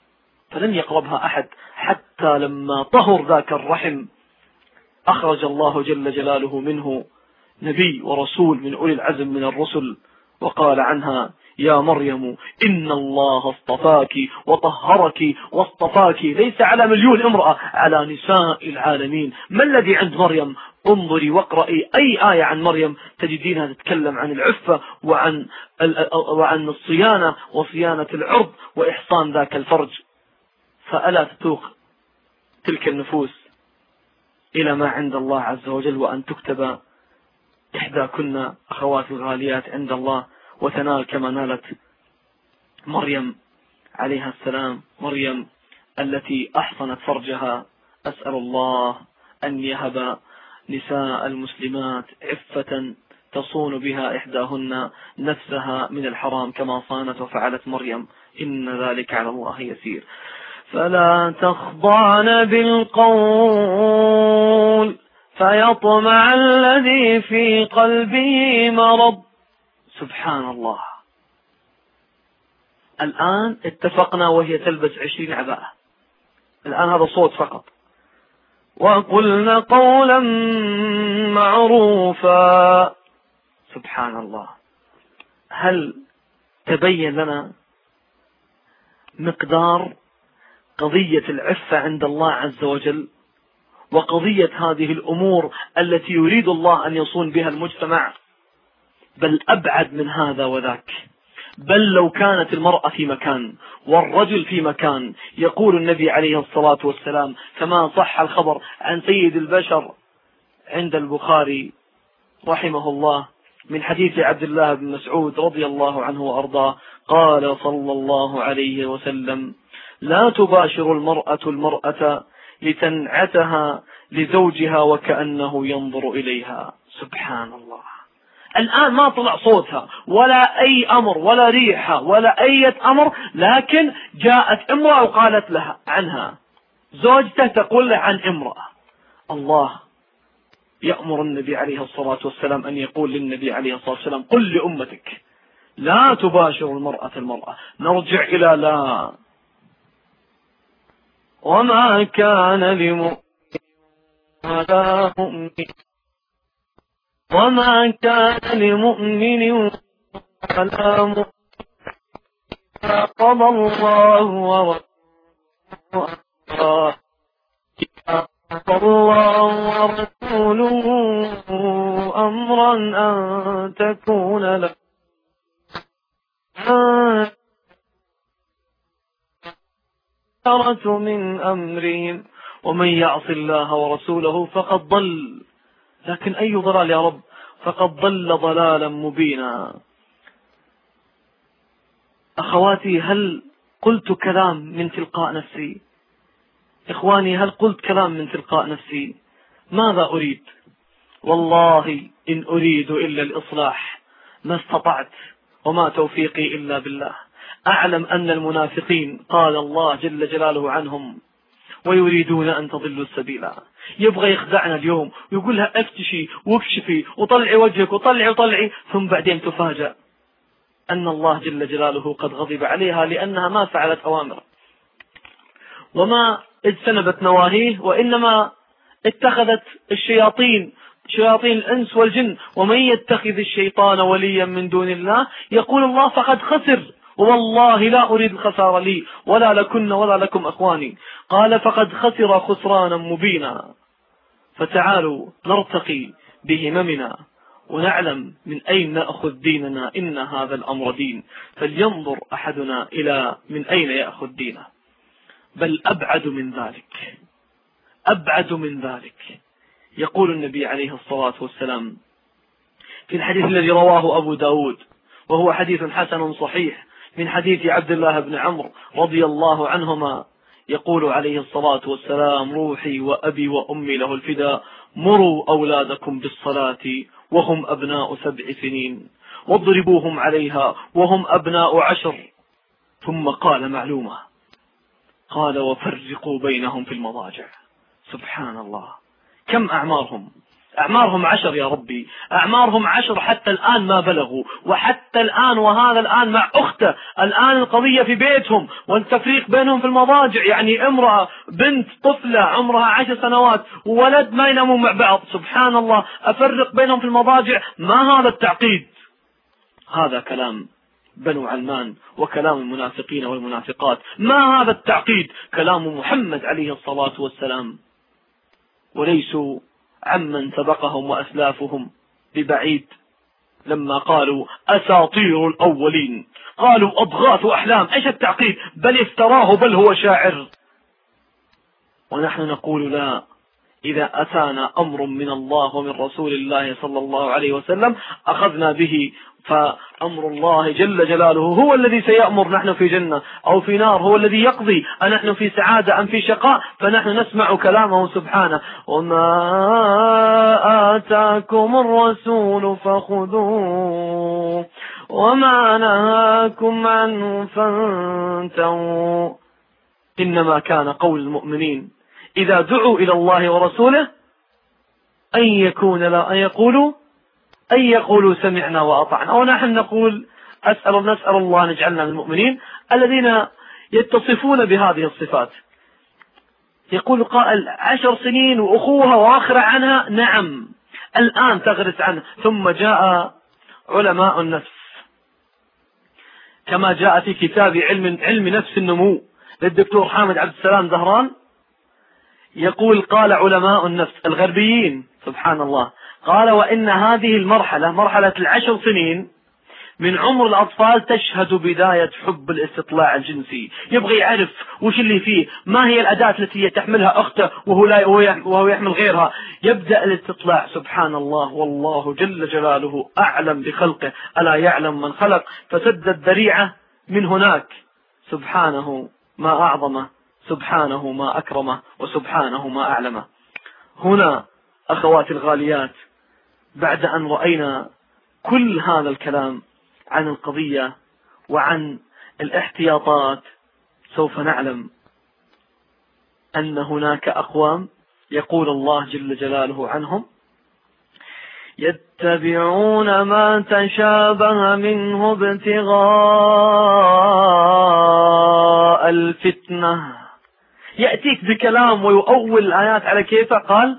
A: فلم يقربها أحد حتى لما طهر ذاك الرحم أخرج الله جل جلاله منه نبي ورسول من أولي العزم من الرسل وقال عنها يا مريم إن الله اصطفاك وطهرك واصطفاك ليس على مليون امرأة على نساء العالمين. ما الذي عند مريم؟ انظري واقرأي أي آية عن مريم تجدينها تتكلم عن العفة وعن, وعن الصيانة وصيانة العرض وإحصان ذاك الفرج. فألا تتوق تلك النفوس إلى ما عند الله عز وجل وأن تكتب إحدى كنا أخوات الغاليات عند الله وتنال كما نالت مريم عليها السلام. مريم التي أحصنت فرجها. أسأل الله أن يهب نساء المسلمات عفة تصون بها إحداهن نفسها من الحرام كما صانت وفعلت مريم. إن ذلك على الله يسير. فلا تخضعن بالقول فيطمع الذي في قلبه مرض. سبحان الله. الآن اتفقنا وهي تلبس عشرين عباءة. الآن هذا صوت فقط. وقلنا قولا معروفا. سبحان الله. هل تبين لنا مقدار قضية العفة عند الله عز وجل وقضية هذه الأمور التي يريد الله أن يصون بها المجتمع. بل أبعد من هذا وذاك. بل لو كانت المرأة في مكان والرجل في مكان يقول النبي عليه الصلاة والسلام كما صح الخبر عن سيد البشر؟ عند البخاري رحمه الله من حديث عبد الله بن مسعود رضي الله عنه وأرضاه قال صلى الله عليه وسلم لا تباشر المرأة المرأة لتنعتها لزوجها وكأنه ينظر إليها. سبحان الله. الآن ما طلع صوتها. ولا أي أمر ولا ريحة ولا أي أمر لكن جاءت امرأة وقالت لها عنها. زوجته تقول له عن امرأة. الله يأمر النبي عليه الصلاة والسلام أن يقول للنبي عليه الصلاة والسلام قل لأمتك. لا تباشر المرأة المرأة. نرجع إلى لا وما كان لمؤمن ولا مؤمن وما كان لمؤمن ولا مؤمن. قضى الله ورسوله. الله ورسوله أمرا أن تكون له. من أمرهم. ومن يعص الله ورسوله فقد ضل. لكن أي ضلال يا رب؟ فقد ضل ضلالا مبينا. أخواتي هل قلت كلام من تلقاء نفسي؟ إخواني هل قلت كلام من تلقاء نفسي؟ ماذا أريد؟ والله إن أريد إلا الإصلاح. ما استطعت وما توفيقي إلا بالله. أعلم أن المنافقين قال الله جل جلاله عنهم ويريدون أن تضلوا السبيل يبغى يخدعنا اليوم ويقول لها افتشي واكشفي وطلعي وجهك وطلعي وطلعي ثم بعدين تفاجأ أن الله جل جلاله قد غضب عليها لأنها ما فعلت أوامر. وما اجتنبت نواهيه وإنما اتخذت الشياطين شياطين الإنس والجن ومن يتخذ الشيطان وليا من دون الله يقول الله فقد خسر. والله لا أريد الخسارة لي ولا لكن ولا لكم أخواني. قال فقد خسر خسرانا مبينا. فتعالوا نرتقي بهممنا ونعلم من أين نأخذ ديننا إن هذا الأمر دين. فلينظر أحدنا إلى من أين يأخذ دينه. بل أبعد من ذلك أبعد من ذلك. يقول النبي عليه الصلاة والسلام في الحديث الذي رواه أبو داود وهو حديث حسن صحيح من حديث عبد الله بن عمرو رضي الله عنهما يقول عليه الصلاة والسلام روحي وأبي وأمي له الفداء مروا أولادكم بالصلاة وهم أبناء سبع سنين واضربوهم عليها وهم أبناء عشر. ثم قال معلومة قال وفرقوا بينهم في المضاجع. سبحان الله. كم أعمارهم؟ أعمارهم عشر يا ربي. أعمارهم عشر حتى الآن ما بلغوا. وحتى الآن وهذا الآن مع أخته. الآن القضية في بيتهم. والتفريق بينهم في المضاجع. يعني امرأة بنت طفلة عمرها عشر سنوات وولد ما ينامون مع بعض. سبحان الله. أفرق بينهم في المضاجع. ما هذا التعقيد؟ هذا كلام بنو علمان وكلام المنافقين والمنافقات. ما هذا التعقيد؟ كلام محمد عليه الصلاة والسلام. وليسوا عمن سبقهم وأسلافهم ببعيد. لما قالوا أساطير الأولين قالوا أضغاث أحلام إيش التعقيد؟ بل افتراه بل هو شاعر. ونحن نقول لا إذا أتانا أمر من الله ومن رسول الله صلى الله عليه وسلم أخذنا به فأمر الله جل جلاله هو الذي سيأمر نحن في جنة أو في نار هو الذي يقضي أنحن في سعادة أم في شقاء فنحن نسمع كلامه سبحانه. وما آتاكم الرسول فخذوه وما نهاكم عنه فانتهوا. إنما كان قول المؤمنين إذا دعوا إلى الله ورسوله أن يكون لا أن يقولوا أن يقولوا سمعنا وأطعنا. ونحن نقول أسأل نسأل الله أن يجعلنا من المؤمنين الذين يتصفون بهذه الصفات. يقول قائل عشر سنين وأخوها وآخر عنها؟ نعم. الآن تغرس عنه. ثم جاء علماء النفس. كما جاء في كتاب علم علم نفس النمو للدكتور حامد عبد السلام زهران يقول قال علماء النفس الغربيين سبحان الله قال وإن هذه المرحلة مرحلة العشر سنين من عمر الأطفال تشهد بداية حب الاستطلاع الجنسي. يبغى يعرف وش اللي فيه ما هي الأداة التي تحملها أخته وهو, لا وهو يحمل غيرها. يبدأ الاستطلاع سبحان الله والله جل جلاله أعلم بخلقه. ألا يعلم من خلق؟ فسد الذريعة من هناك. سبحانه ما أعظمه سبحانه ما أكرمه وسبحانه ما أعلمه. هنا أخواتي الغاليات بعد أن رأينا كل هذا الكلام عن القضية وعن الاحتياطات سوف نعلم أن هناك أقوام يقول الله جل جلاله عنهم يتبعون ما تشابه منه ابتغاء الفتنة. يأتيك بكلام ويؤول الآيات على كيفه. قال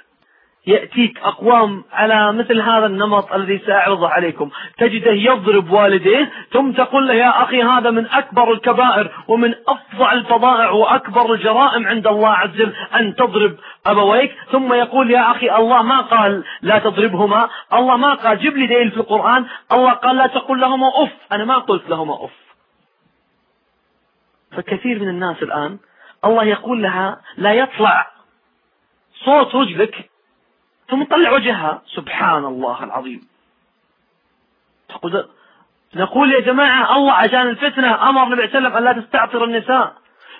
A: يأتيك أقوام على مثل هذا النمط الذي سأعرضه عليكم. تجده يضرب والديه ثم تقول له يا أخي هذا من أكبر الكبائر ومن أفظع الفظائع وأكبر الجرائم عند الله عز وجل أن تضرب أبويك. ثم يقول يا أخي الله ما قال لا تضربهما. الله ما قال جيب لي دليل في القرآن. الله قال لا تقول لهما أف. أنا ما قلت لهما أف. فكثير من الناس الآن الله يقول لها لا يطلع صوت رجلك ثم تطلع وجهها. سبحان الله العظيم. تقول نقول يا جماعة الله عشان الفتنة. أمر النبي عليه وسلم أن لا تستعطر النساء.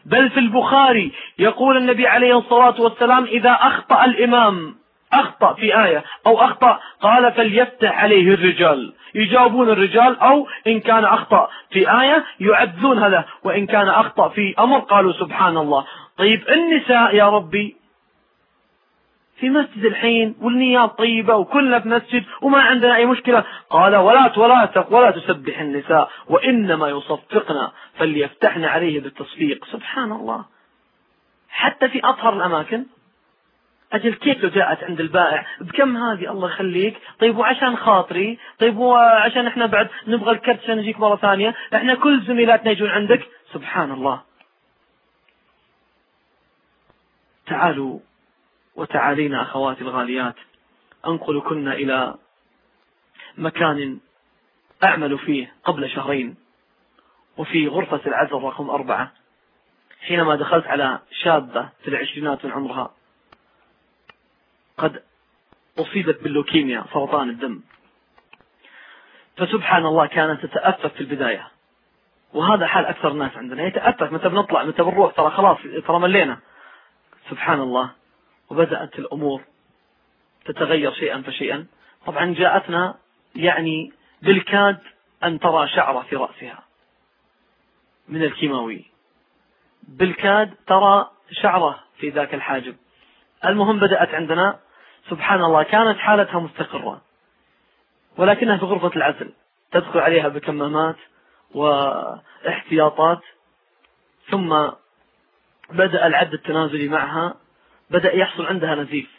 A: بل في البخاري يقول النبي عليه الصلاة والسلام إذا أخطأ الإمام أخطأ في آية أو أخطأ قال فليفتح عليه الرجال. يجاوبون الرجال أو إن كان أخطأ في آية يعدلون هذا وإن كان أخطأ في أمر قالوا سبحان الله. طيب النساء يا ربي في مسجد الحين والنيات طيبة وكلنا في مسجد وما عندنا أي مشكلة. قال ولا ولا ولا تسبح النساء وإنما يصفقن فليفتحن عليه بالتصفيق. سبحان الله. حتى في أطهر الأماكن. أجل كيف لو جاءت عند البائع؟ بكم هذه الله يخليك؟ طيب وعشان خاطري؟ طيب وعشان إحنا بعد نبغى الكرت عشان نجيك مرة ثانية؟ إحنا كل زميلاتنا يجون عندك. سبحان الله. تعالوا. وتعالينا أخواتي الغاليات أنقلكن إلى مكان أعمل فيه قبل شهرين وفي غرفة العزل رقم أربعة حينما دخلت على شابة في العشرينات من عمرها. قد أصيبت باللوكيميا سرطان الدم. فسبحان الله كانت تتأفف في البداية. وهذا حال أكثر الناس عندنا. يتأفف متى بنطلع متى بنروح ترى خلاص ترى ملينا. سبحان الله. وبدأت الأمور تتغير شيئا فشيئا. طبعا جاءتنا يعني بالكاد أن ترى شعرة في رأسها من الكيماوي. بالكاد ترى شعرة في ذاك الحاجب. المهم بدأت عندنا سبحان الله كانت حالتها مستقرة ولكنها في غرفة العزل تدخل عليها بكمامات واحتياطات ثم بدأ العد التنازلي معها بدأ يحصل عندها نزيف.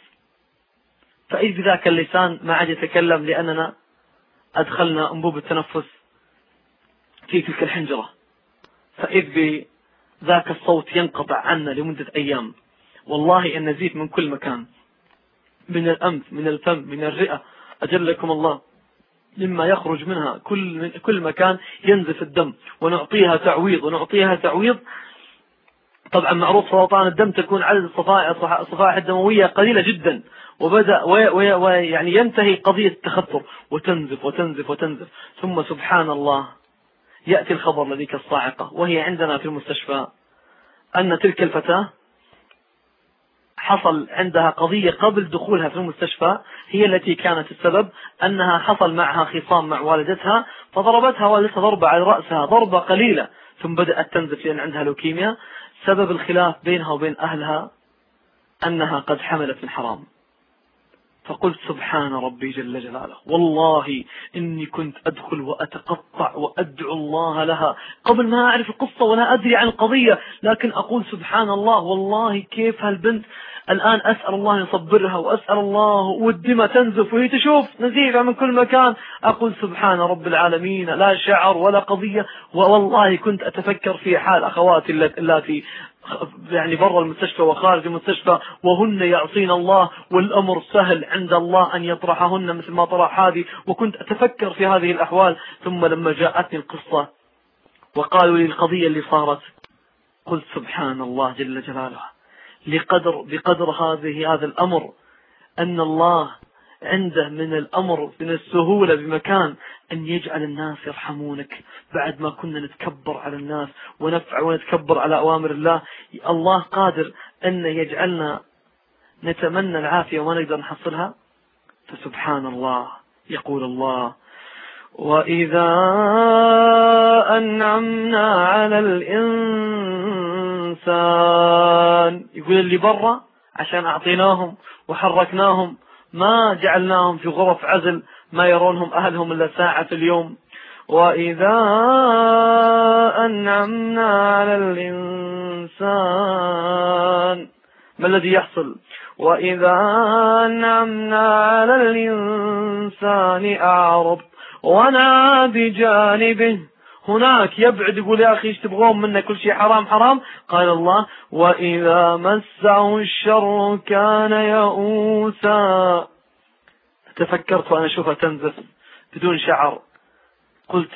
A: فإذ بذاك اللسان ما عاد يتكلم لأننا أدخلنا أنبوب التنفس في تلك الحنجرة. فإذ بذاك الصوت ينقطع عنا لمدة أيام. والله النزيف من كل مكان. من الأنف من الفم من الرئة. أجلكم الله. مما يخرج منها كل من كل مكان ينزف الدم. ونعطيها تعويض ونعطيها تعويض طبعا معروف سرطان الدم تكون عدد الصفائح الدموية قليلة جدا وبدأ ويعني ينتهي قضية التخثر وتنزف وتنزف وتنزف. ثم سبحان الله يأتي الخبر الذي كالصاعقة وهي عندنا في المستشفى أن تلك الفتاة حصل عندها قضية قبل دخولها في المستشفى هي التي كانت السبب أنها حصل معها خصام مع والدتها فضربتها والدتها ضربة على رأسها ضربة قليلة ثم بدأت تنزف لأن عندها لوكيميا. سبب الخلاف بينها وبين أهلها أنها قد حملت من حرام. فقلت سبحان ربي جل جلاله. والله إني كنت أدخل وأتقطع وأدعو الله لها. قبل ما أعرف القصة ولا أدري عن القضية لكن أقول سبحان الله والله كيف هالبنت الآن أسأل الله يصبرها وأسأل الله والدمى تنزف وهي تشوف نزيفة من كل مكان. أقول سبحان رب العالمين لا شعر ولا قضية والله كنت أتفكر في حال أخواتي التي يعني برا المستشفى وخارج المستشفى وهن يعصين الله والأمر سهل عند الله أن يطرحهن مثل ما طرح هذه وكنت أتفكر في هذه الأحوال. ثم لما جاءتني القصة وقالوا لي القضية اللي صارت قلت سبحان الله جل جلاله لقدر بقدر هذه هذا الأمر أن الله عنده من الأمر من السهولة بمكان أن يجعل الناس يرحمونك. بعد ما كنا نتكبر على الناس ونفع ونتكبر على أوامر الله الله قادر أن يجعلنا نتمنى العافية وما نقدر نحصلها؟ فسبحان الله يقول الله. وإذا أنعمنا على الإنسان يقول اللي برا عشان أعطيناهم وحركناهم ما جعلناهم في غرف عزل ما يرونهم أهلهم إلا ساعة اليوم. وإذا أنعمنا على الإنسان ما الذي يحصل؟ وإذا أنعمنا على الإنسان أعرض ونعى بجانبه هناك يبعد يقول يا أخي إيش تبغون منا كل شيء حرام حرام؟ قال الله وإذا مسه الشر كان يئوسا. تفكرت وأنا أشوفها تنزف بدون شعر. قلت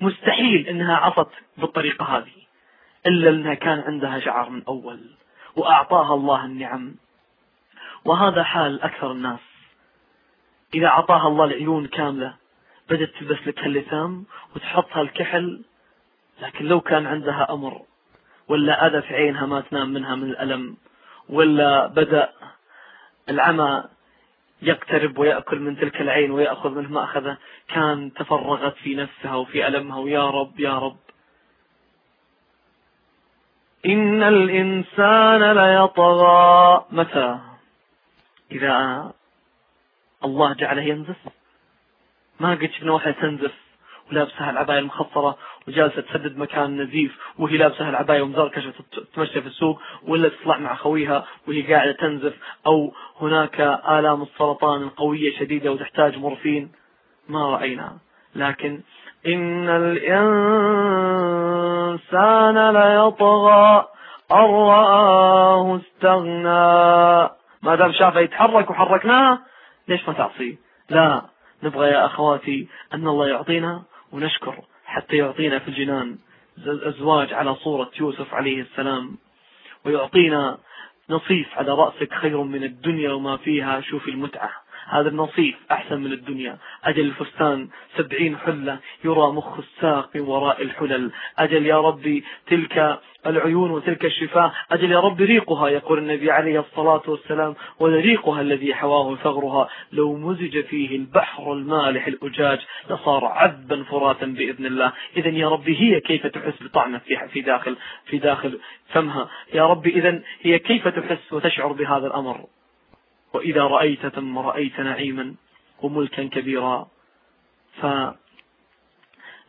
A: مستحيل إنها عصت بالطريقة هذه إلا إنها كان عندها شعر من أول وأعطاها الله النعم. وهذا حال أكثر الناس. إذا أعطاها الله العيون كاملة بدأت تلبس لك اللثام وتحطها الكحل لكن لو كان عندها أمر ولا أذى في عينها ما تنام منها من الألم ولا بدأ العمى يقترب ويأكل من تلك العين ويأخذ منه ما أخذه كان تفرغت في نفسها وفي ألمها ويا رب يا رب. إن الإنسان ليطغى. متى؟ إذا الله جعله ينزف. ما قد شفنا واحدة تنزف ولابسة العباية المخصرة وجالسة تسدد مكان نزيف وهي لابسة العباية ومزركشة تمشي في السوق ولا تطلع مع خويها وهي قاعدة تنزف أو هناك آلام السرطان القوية شديدة وتحتاج مورفين. ما رأينا. لكن إن الإنسان ليطغى أن رآه استغنى. ما دام شافه يتحرك وحركناه ليش ما تعصيه؟ لا. نبغى يا أخواتي أن الله يعطينا ونشكر حتى يعطينا في الجنان أزواج على صورة يوسف عليه السلام. ويعطينا نصيف على رأسك خير من الدنيا وما فيها. شوف المتعة. هذا النصيف أحسن من الدنيا. أجل الفستان سبعين حلة يرى مخ الساق وراء الحلل. أجل يا ربي تلك العيون وتلك الشفاه أجل يا رب ريقها يقول النبي عليه الصلاة والسلام ولريقها الذي حواه ثغرها. لو مزج فيه البحر المالح الأجاج لصار عذبا فراتا بإذن الله. إذا يا ربي هي كيف تحس بطعمه في داخل في داخل فمها؟ يا ربي إذا هي كيف تحس وتشعر بهذا الأمر؟ وإذا رأيت ثم رأيت نعيما وملكا كبيرا. فلا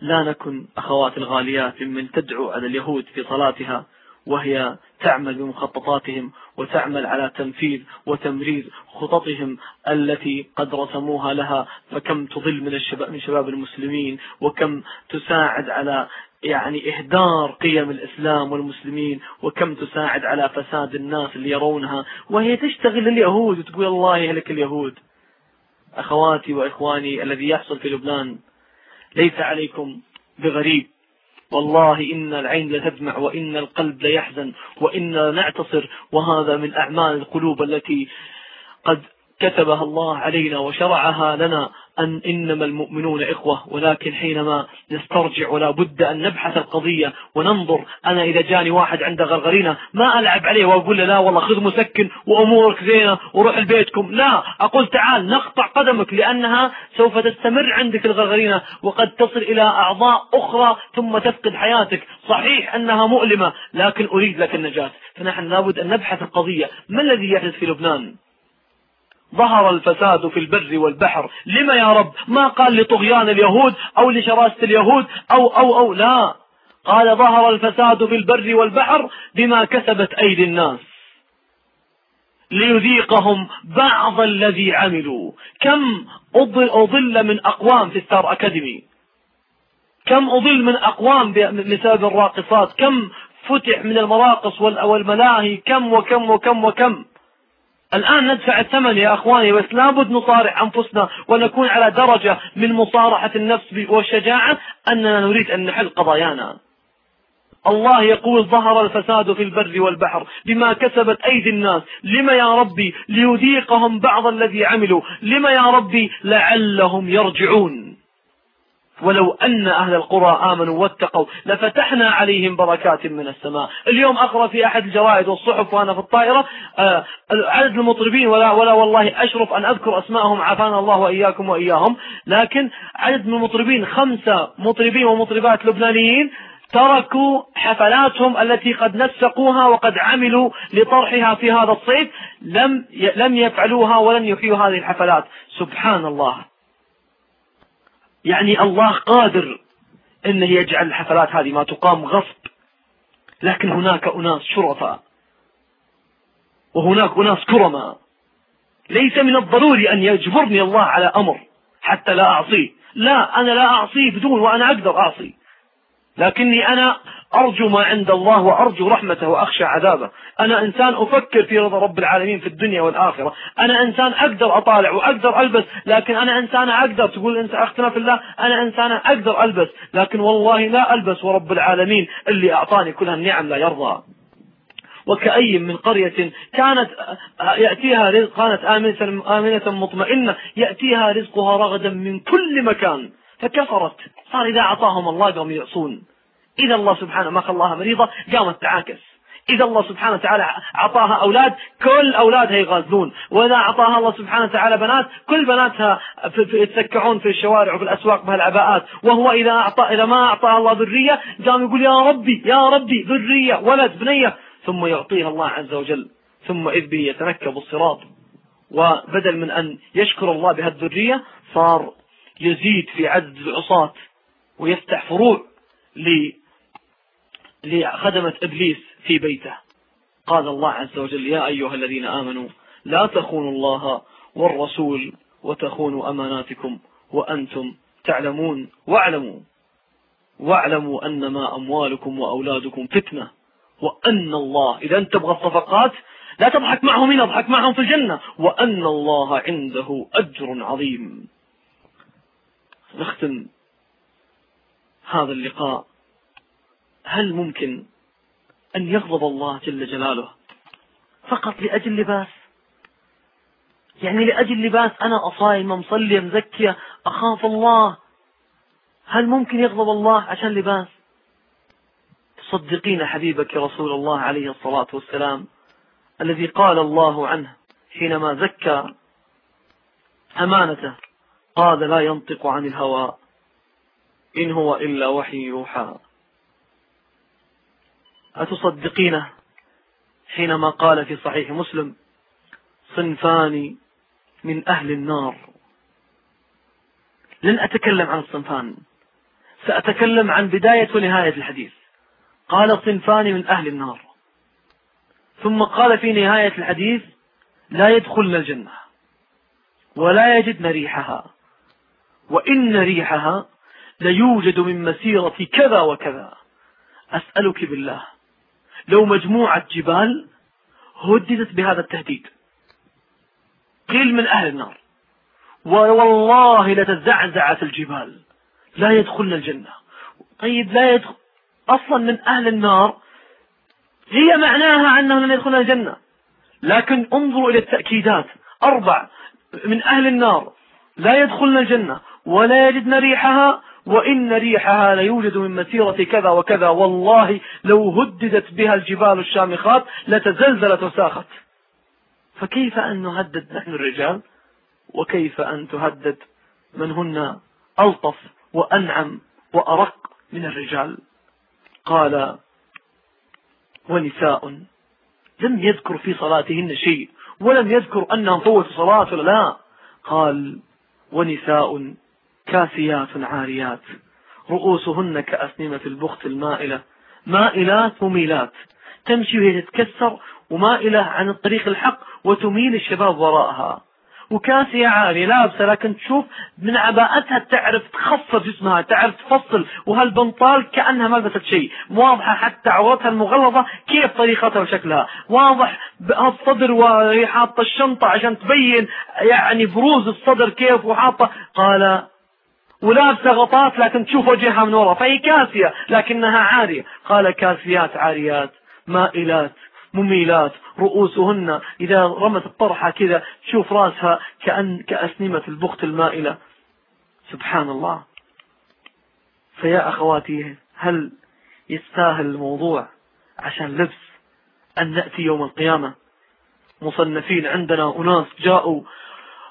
A: نكن أخوات الغاليات ممن تدعو على اليهود في صلاتها. وهي تعمل بمخططاتهم وتعمل على تنفيذ وتمرير خططهم التي قد رسموها لها فكم تضل من الشباب من شباب المسلمين وكم تساعد على يعني إهدار قيم الإسلام والمسلمين وكم تساعد على فساد الناس اللي يرونها. وهي تشتغل اليهود وتقول الله يهلك اليهود. أخواتي وإخواني الذي يحصل في لبنان ليس عليكم بغريب. والله إن العين لتدمع وإن القلب ليحزن وإن نعتصر وهذا من أعمال القلوب التي قد كتبها الله علينا وشرعها لنا أن إنما المؤمنون إخوة ولكن حينما نسترجع ولا بد أن نبحث القضية وننظر أنا إذا جاني واحد عنده غرغرينة ما ألعب عليه وأقول له لا والله خذ مسكن وأمورك زينة وروح لبيتكم. لا أقول تعال نقطع قدمك لأنها سوف تستمر عندك الغرغرينة وقد تصل إلى أعضاء أخرى ثم تفقد حياتك. صحيح أنها مؤلمة لكن أريد لك النجاة. فنحن لابد أن نبحث القضية. ما الذي يحدث في لبنان؟ ظهر الفساد في البر والبحر. لما يا رب؟ ما قال لطغيان اليهود أو لشراسة اليهود أو أو أو لا. قال ظهر الفساد في البر والبحر بما كسبت أيدي الناس. ليذيقهم بعض الذي عملوا. كم أضل من أقوام في ستار أكاديمي. كم أضل من أقوام بسبب الراقصات. كم فتح من المراقص والملاهي. كم وكم وكم وكم. الآن ندفع الثمن يا أخواني بس لابد نصارع أنفسنا ونكون على درجة من مصارحة النفس والشجاعة أننا نريد أن نحل قضايانا. الله يقول ظهر الفساد في البر والبحر بما كسبت أيدي الناس. لما يا ربي ليذيقهم بعض الذي عملوا؟ لما يا ربي لعلهم يرجعون؟ ولو أن أهل القرى آمنوا واتقوا لفتحنا عليهم بركات من السماء. اليوم أقرأ في أحد الجرائد والصحف وأنا في الطائرة آه، عدد المطربين ولا, ولا والله أشرف أن أذكر أسماءهم عافانا الله وإياكم وإياهم لكن عدد من المطربين خمسة مطربين ومطربات لبنانيين تركوا حفلاتهم التي قد نسقوها وقد عملوا لطرحها في هذا الصيف لم لم يفعلوها ولن يحيوا هذه الحفلات. سبحان الله. يعني الله قادر انه يجعل الحفلات هذه ما تقام غصب. لكن هناك أناس شرفاء. وهناك أناس كرماء. ليس من الضروري أن يجبرني الله على أمر حتى لا أعصيه. لا أنا لا أعصيه بدون وأنا أقدر اعصي لكني أنا أرجو ما عند الله وأرجو رحمته وأخشى عذابه. أنا إنسان أفكر في رضا رب العالمين في الدنيا والآخرة. أنا إنسان أقدر أطالع وأقدر ألبس لكن أنا إنسان أقدر تقول أنت أختنا في الله أنا إنسان أقدر ألبس لكن والله لا ألبس ورب العالمين اللي أعطاني كل هالنعم لا يرضى. وكأي من قرية كانت يأتيها رزق كانت آمنة, آمنة مطمئنة يأتيها رزقها رغدا من كل مكان. فكفرت. صار إذا أعطاهم الله قاموا يعصون. إذا الله سبحانه ما خلاها مريضة قامت تعاكس. إذا الله سبحانه وتعالى أعطاها أولاد كل أولادها يغازلون. وإذا أعطاها الله سبحانه وتعالى بنات كل بناتها يتسكعون في الشوارع وفي الأسواق بهالعباءات. وهو إذا أعطى إذا ما أعطاها الله ذرية قام يقول يا ربي يا ربي ذرية ولد بنية. ثم يعطيها الله عز وجل. ثم إذ به يتنكب الصراط. وبدل من أن يشكر الله بهالذرية صار يزيد في عدد العصاة ويفتح فروع لخدمة إبليس في بيته. قال الله عز وجل يا أيها الذين آمنوا لا تخونوا الله والرسول وتخونوا أماناتكم وأنتم تعلمون. واعلموا واعلموا أنما أموالكم وأولادكم فتنة وأن الله إذا أنت تبغى الصفقات لا تضحك معهم هنا اضحك معهم في الجنة. وأن الله عنده أجر عظيم. نختم هذا اللقاء. هل ممكن أن يغضب الله جل جلاله فقط لأجل لباس؟ يعني لأجل لباس أنا أصايمة مصلية مزكية أخاف الله. هل ممكن يغضب الله عشان لباس؟ تصدقين حبيبك رسول الله عليه الصلاة والسلام الذي قال الله عنه حينما زكى أمانته قال لا ينطق عن الهوى إن هو إلا وحي يوحى. أتصدقينه حينما قال في صحيح مسلم صنفان من أهل النار. لن أتكلم عن الصنفان سأتكلم عن بداية ونهاية الحديث. قال صنفان من أهل النار. ثم قال في نهاية الحديث لا يدخلن الجنة ولا يجدن ريحها وإن ريحها ليوجد من مسيرة كذا وكذا. أسألك بالله. لو مجموعة جبال هددت بهذا التهديد. قيل من أهل النار والله لتزعزعت الجبال لا يدخلن الجنة. طيب لا يدخل أصلا من أهل النار هي معناها أنهم لن يدخلون الجنة. لكن انظروا إلى التأكيدات. أربع من أهل النار لا يدخلن الجنة ولا يجدن ريحها وإن ريحها ليوجد من مسيرة كذا وكذا. والله لو هددت بها الجبال الشامخات لتزلزلت وساخت. فكيف أن نهدد نحن الرجال؟ وكيف أن تهدد من هن ألطف وأنعم وأرق من الرجال؟ قال ونساء لم يذكر في صلاتهن شيء ولم يذكر أنهم فوتوا صلاة ولا لا. قال ونساء كاسيات عاريات. رؤوسهن كأسنمة البخت المائلة. مائلات مميلات. تمشي وهي تتكسر ومائلة عن الطريق الحق وتميل الشباب وراءها. وكاسية عالية لابسة لكن تشوف من عباءتها تعرف تخفض جسمها تعرف تفصل. وهالبنطال كأنها ما لبست شيء. واضحة حتى عورتها المغلظة كيف طريقتها وشكلها. واضح الصدر وهي حاطة الشنطة عشان تبين يعني بروز الصدر كيف وحاطة. قال ولابسة غطاس لكن تشوف وجهها من وراء فهي كاسية لكنها عارية. قال كاسيات عاريات مائلات مميلات رؤوسهن. إذا رمت الطرحة كذا تشوف رأسها كأن كأسنمة البخت المائلة. سبحان الله. فيا أخواتي هل يستاهل الموضوع عشان لبس أن نأتي يوم القيامة؟ مصنفين عندنا أناس جاءوا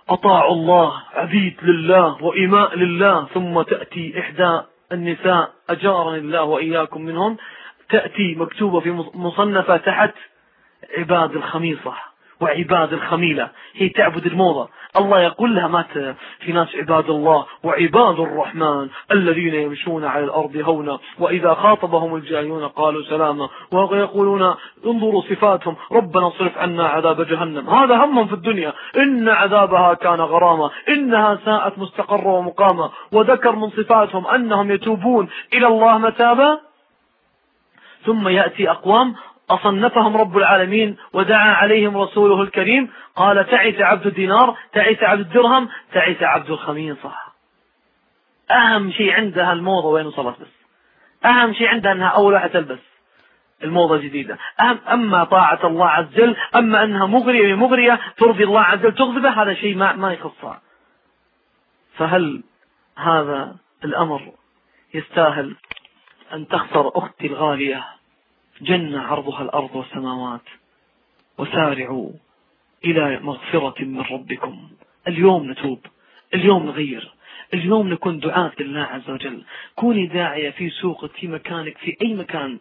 A: أطاعوا الله عبيد لله وإماء لله ثم تأتي إحدى النساء أجارني الله وإياكم منهم تأتي مكتوبة في مصنفة تحت عباد الخميصة. وعباد الخميلة. هي تعبد الموضة. الله يقول لها ما في ناس عباد الله وعباد الرحمن الذين يمشون على الأرض هونا. وإذا خاطبهم الجاهلون قالوا سلاما. ويقولون انظروا صفاتهم. ربنا صرف عنا عذاب جهنم. هذا همهم في الدنيا. إن عذابها كان غراما. إنها ساءت مستقرة ومقامة. وذكر من صفاتهم أنهم يتوبون إلى الله متابا. ثم يأتي أقوام أصنفهم رب العالمين ودعا عليهم رسوله الكريم قال تعس عبد الدينار تعس عبد الدرهم تعس عبد الخميصة. أهم شيء عندها الموضة وين وصلت بس؟ أهم شيء عندها أنها أول واحدة تلبس الموضة الجديدة أهم أما طاعة الله عز وجل أما أنها مغرية مغرية ترضي الله عز وجل تغضبه هذا شيء ما, ما يخصها. فهل هذا الأمر يستاهل أن تخسر أختي الغالية؟ جنة عرضها الأرض والسماوات وسارعوا إلى مغفرة من ربكم. اليوم نتوب اليوم نغير اليوم نكون دعاة لله عز وجل. كوني داعية في سوقك في مكانك في أي مكان.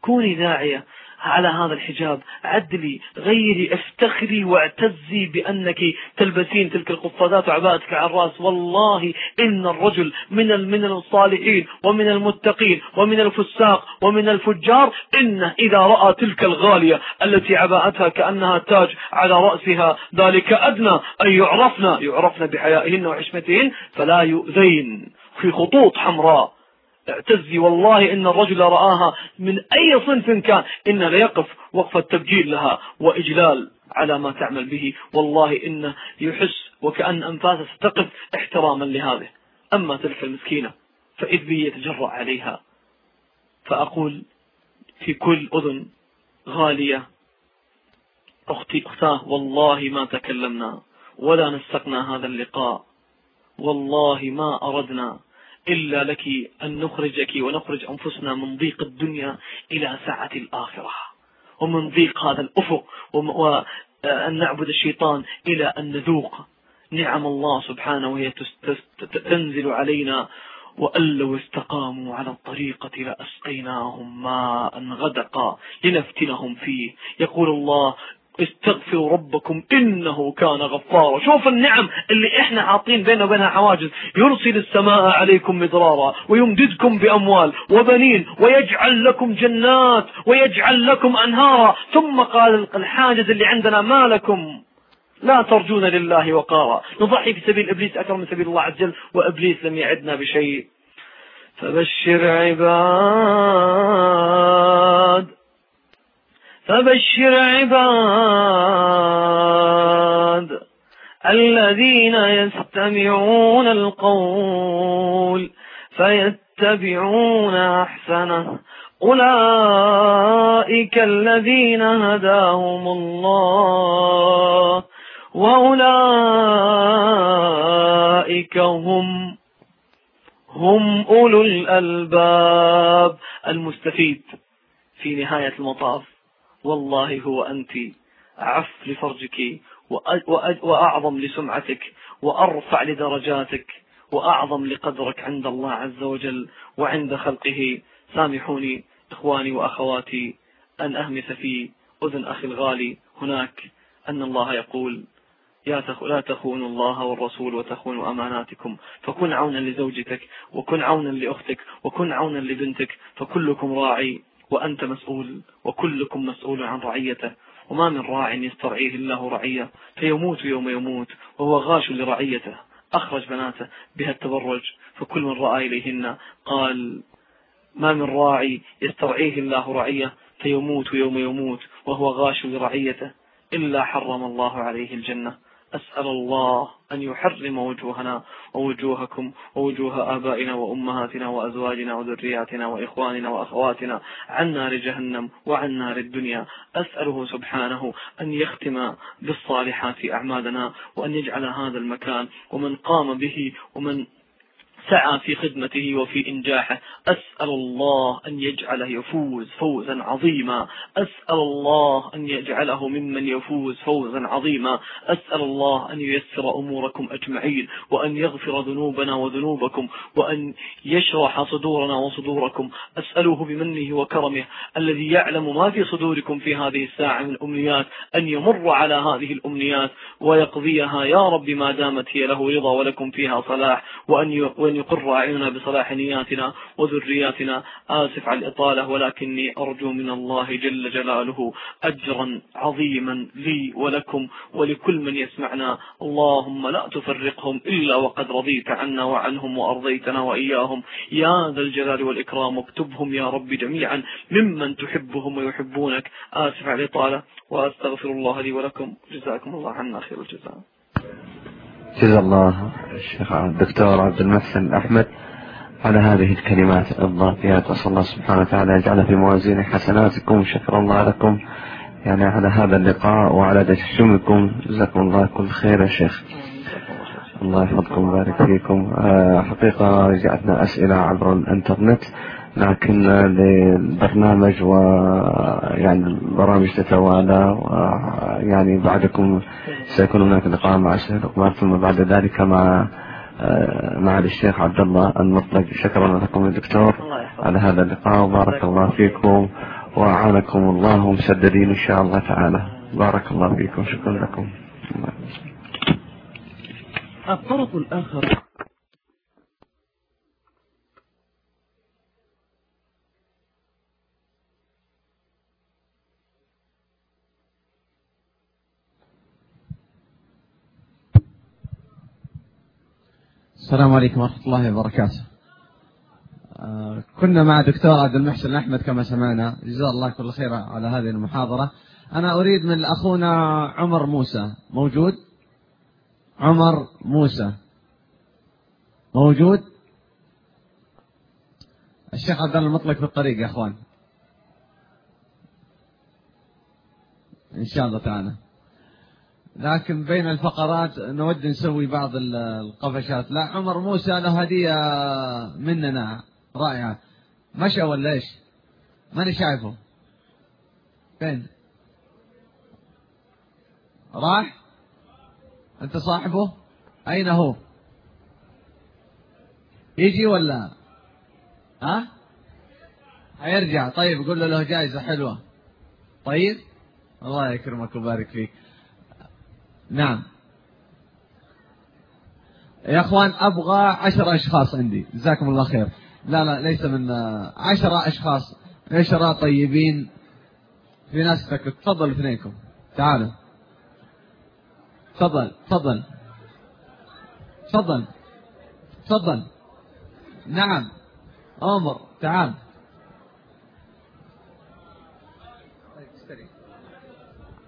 A: كوني داعية على هذا الحجاب. عدلي غيري افتخري واعتزي بأنك تلبسين تلك القفازات وعباءتك على الرأس. والله إن الرجل من من الصالحين ومن المتقين ومن الفساق ومن الفجار إنه إذا رأى تلك الغالية التي عباءتها كأنها تاج على رأسها ذلك أدنى أن يعرفن. يعرفن بحيائهن وحشمتهن فلا يؤذين. في خطوط حمراء. اعتزي والله إن الرجل رآها من أي صنف كان إنه ليقف وقف التبجيل لها وإجلال على ما تعمل به. والله إنه يحس وكأن أنفاسه ستقف احتراما لهذه. أما تلك المسكينة فإذ بي يتجرأ عليها. فأقول في كل أذن غالية أختي أختاه والله ما تكلمنا ولا نسقنا هذا اللقاء. والله ما أردنا إلا لك أن نخرجك ونخرج أنفسنا من ضيق الدنيا إلى سعة الآخرة. ومن ضيق هذا الأفق وأن نعبد الشيطان إلى أن نذوق نعم الله سبحانه وهي تنزل علينا وأن لو استقاموا على الطريقة لأسقيناهم ماء غدقا لنفتنهم فيه. يقول الله استغفروا ربكم إنه كان غفارا. شوف النعم اللي إحنا حاطين بيننا وبينها حواجز. يرسل السماء عليكم مدرارا ويمددكم بأموال وبنين ويجعل لكم جنات ويجعل لكم أنهارا. ثم قال الحاجز اللي عندنا ما لكم؟ لا ترجون لله وقارا. نضحي في سبيل إبليس أكثر من سبيل الله عز وجل وإبليس لم يعدنا بشيء. فبشر عباد فبشر عباد الذين يستمعون القول فيتبعون أحسنه. أولئك الذين هداهم الله وأولئك هم هم أولو الألباب. المستفيد في نهاية المطاف. والله هو أنت أعف لفرجك وأعظم لسمعتك وأرفع لدرجاتك وأعظم لقدرك عند الله عز وجل وعند خلقه. سامحوني إخواني وأخواتي أن أهمس في أذن أخي الغالي هناك أن الله يقول يا تخ... لا تخونوا الله والرسول وتخونوا أماناتكم فكن عونا لزوجتك وكن عونا لأختك وكن عونا لبنتك فكلكم راعي وأنت مسؤول وكلكم مسؤول عن رعيته. وما من راع يسترعيه الله رعية فيموت يوم يموت وهو غاش لرعيته. أخرج بناته بها التبرج فكل من رأى إليهن قال ما من راعي يسترعيه الله رعية فيموت يوم يموت وهو غاش لرعيته. إلا حرم الله عليه الجنة. أسأل الله أن يحرم وجوهنا ووجوهكم ووجوه آبائنا وأمهاتنا وأزواجنا وذرياتنا وإخواننا وأخواتنا عن نار جهنم وعن نار الدنيا. أسأله سبحانه أن يختم بالصالحات أعمالنا وأن يجعل هذا المكان ومن قام به ومن سعى في خدمته وفي إنجاحه. أسأل الله أن يجعله يفوز فوزا عظيما. أسأل الله أن يجعله ممن يفوز فوزا عظيما. أسأل الله أن ييسر أموركم أجمعين وأن يغفر ذنوبنا وذنوبكم وأن يشرح صدورنا وصدوركم. أسأله بمنه وكرمه الذي يعلم ما في صدوركم في هذه الساعة من أمنيات أن يمر على هذه الأمنيات ويقضيها. يا رب ما دامت هي له رضا ولكم فيها صلاح وأن وأن يقر أعيننا بصلاح نياتنا وذرياتنا. آسف على الإطالة ولكني أرجو من الله جل جلاله أجرا عظيما لي ولكم ولكل من يسمعنا. اللهم لا تفرقهم إلا وقد رضيت عنا وعنهم وأرضيتنا وإياهم. يا ذا الجلال والإكرام واكتبهم يا رب جميعا ممن تحبهم ويحبونك. آسف على الإطالة وأستغفر الله لي ولكم. جزاكم الله عنا خير الجزاء.
B: جزا الله الشيخ الدكتور عبد المحسن أحمد على هذه الكلمات الضافيات. وصلى الله سبحانه وتعالى يجعلها في موازين حسناتكم. شكر الله لكم. يعني على هذا اللقاء وعلى تشمكم جزاكم الله كل خير يا شيخ. الله يحفظكم ويبارك فيكم. آه، حقيقة جاءتنا أسئلة عبر الإنترنت. لكن للبرنامج ويعني البرامج تتوالى ويعني بعدكم سيكون هناك لقاء مع الشيخ لقمان ثم بعد ذلك مع مع الشيخ عبد الله المطلق. شكرا لكم يا دكتور على هذا اللقاء وبارك الله فيكم وأعانكم الله مسددين إن شاء الله تعالى. بارك الله فيكم شكرا لكم.
A: الطرف الآخر.
C: السلام عليكم ورحمة الله وبركاته. آه، كنا مع دكتور عبد المحسن أحمد كما سمعنا جزاه الله كل خير على هذه المحاضرة. أنا أريد من أخونا عمر موسى موجود؟ عمر موسى موجود؟ الشيخ عبد الله المطلق في الطريق يا أخوان. إن شاء الله تعالى. لكن بين الفقرات نود نسوي بعض القفشات. لا عمر موسى له هدية مننا رائعة. مشى ولا إيش ماني شايفه. فين؟ راح؟ أنت صاحبه؟ أين هو؟ يجي ولا؟ ها؟ هيرجع طيب قول له له جائزة حلوة. طيب. الله يكرمك ويبارك فيك. نعم. يا أخوان أبغى عشر أشخاص عندي. جزاكم الله خير. لا لا ليس من عشرة أشخاص. عشرة طيبين. في ناس تكلك تفضل اثنينكم. تعالوا. تفضل تفضل. تفضل. تفضل. نعم. عمر تعال.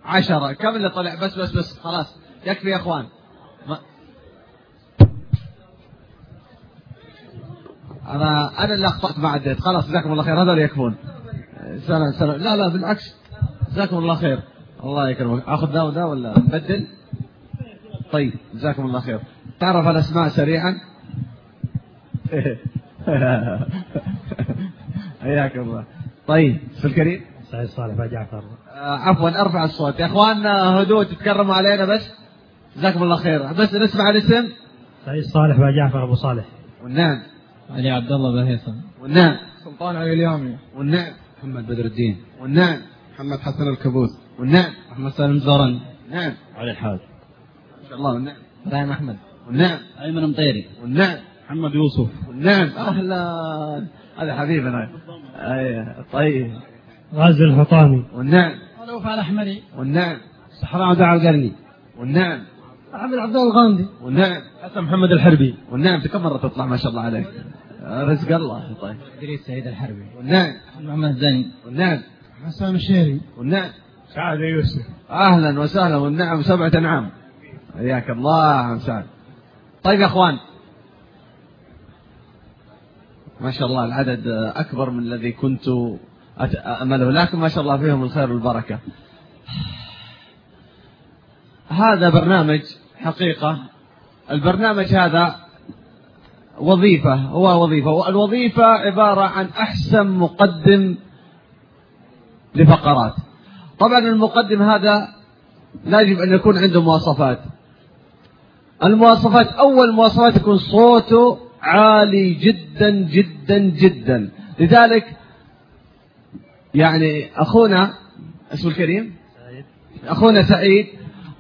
C: عشرة. كم اللي طلع؟ بس بس بس. خلاص. يكفي يا إخوان. ما... أنا أنا اللي أخطأت ما عديت. خلاص جزاكم الله خير. هذول يكفون. سلام سلام. لا لا بالعكس. جزاكم الله خير. الله يكرمك. آخذ ذا وذا ولا نبدل طيب جزاكم الله خير. تعرف الأسماء سريعا؟ حياك الله. طيب أستاذ الكريم؟
D: سعيد صالح جعفر
C: عفوا أرفع الصوت. يا إخوان هدوء تتكرموا علينا بس. جزاكم الله خير. بس نسمع الاسم.
D: سعيد صالح بن جعفر أبو صالح.
C: والنعم.
E: علي عبد الله بهيثم
C: والنعم.
E: سلطان علي اليامي
C: والنعم.
E: محمد بدر الدين.
C: والنعم.
E: محمد حسن الكبوس.
C: والنعم.
E: محمد سالم زرن
C: نعم
E: علي الحاج.
C: ما شاء الله والنعم.
E: إبراهيم أحمد.
C: والنعم.
E: أيمن مطيري.
C: والنعم.
E: محمد يوسف.
C: والنعم. أهلا. هذا حبيبنا. أي طيب.
D: غازي الحطامي.
C: والنعم.
E: رؤوف الاحمري
C: والنعم.
E: صحراء داع القرني
C: والنعم.
E: محمد عبد الله الغامدي.
C: والنعم.
E: حسن محمد الحربي.
C: والنعم. كم مرة تطلع ما شاء الله عليك. رزق الله. طيب.
E: إدريس سعيد الحربي.
C: والنعم.
E: محمد زين
C: والنعم.
E: حسام الشيري.
C: والنعم.
D: سعد يوسف.
C: أهلا وسهلا. والنعم سبعة انعام حياك الله سعد. طيب يا أخوان. ما شاء الله العدد أكبر من الذي كنت أمله. لكن ما شاء الله فيهم الخير والبركة. هذا برنامج حقيقة. البرنامج هذا وظيفة هو وظيفة. والوظيفة عبارة عن أحسن مقدم لفقرات. طبعا المقدم هذا لا يجب أن يكون عنده مواصفات. المواصفات أول مواصفات يكون صوته عالي جدا جدا جدا. لذلك يعني أخونا اسمه الكريم؟ أخونا سعيد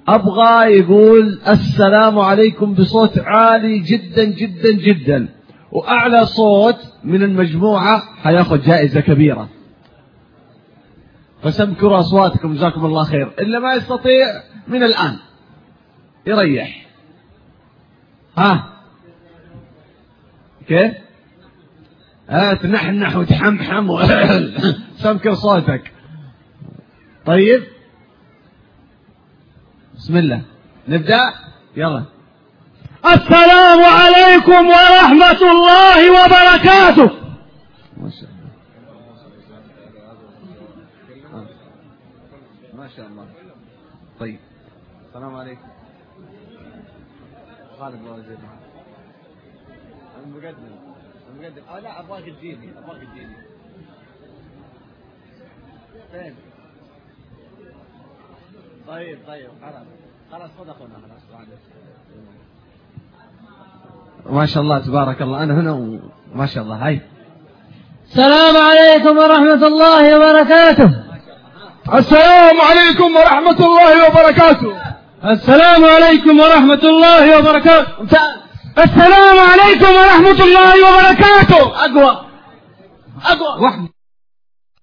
C: أبغى يقول السلام عليكم بصوت عالي جدا جدا جدا وأعلى صوت من المجموعة حياخذ جائزة كبيرة. فسمكروا أصواتكم جزاكم الله خير. إلا ما يستطيع من الآن. يريح. ها. كيف؟ تنحنح وتحمحم سمكر صوتك. طيب؟ بسم الله. نبدأ؟ يلا.
D: السلام عليكم ورحمة الله وبركاته.
C: ما شاء الله. ما شاء الله. طيب. السلام عليكم. خالد الله المقدم المقدم آه لا ابغاك تجيني ابغاك تجيني. فين طيب طيب خلاص. خلاص خذ اخونا خلاص. ما شاء الله تبارك الله. أنا هنا وما شاء الله. هاي.
E: السلام عليكم ورحمة الله وبركاته.
D: السلام عليكم ورحمة الله وبركاته. السلام عليكم ورحمة الله وبركاته. السلام عليكم ورحمة الله وبركاته.
E: أقوى. أقوى.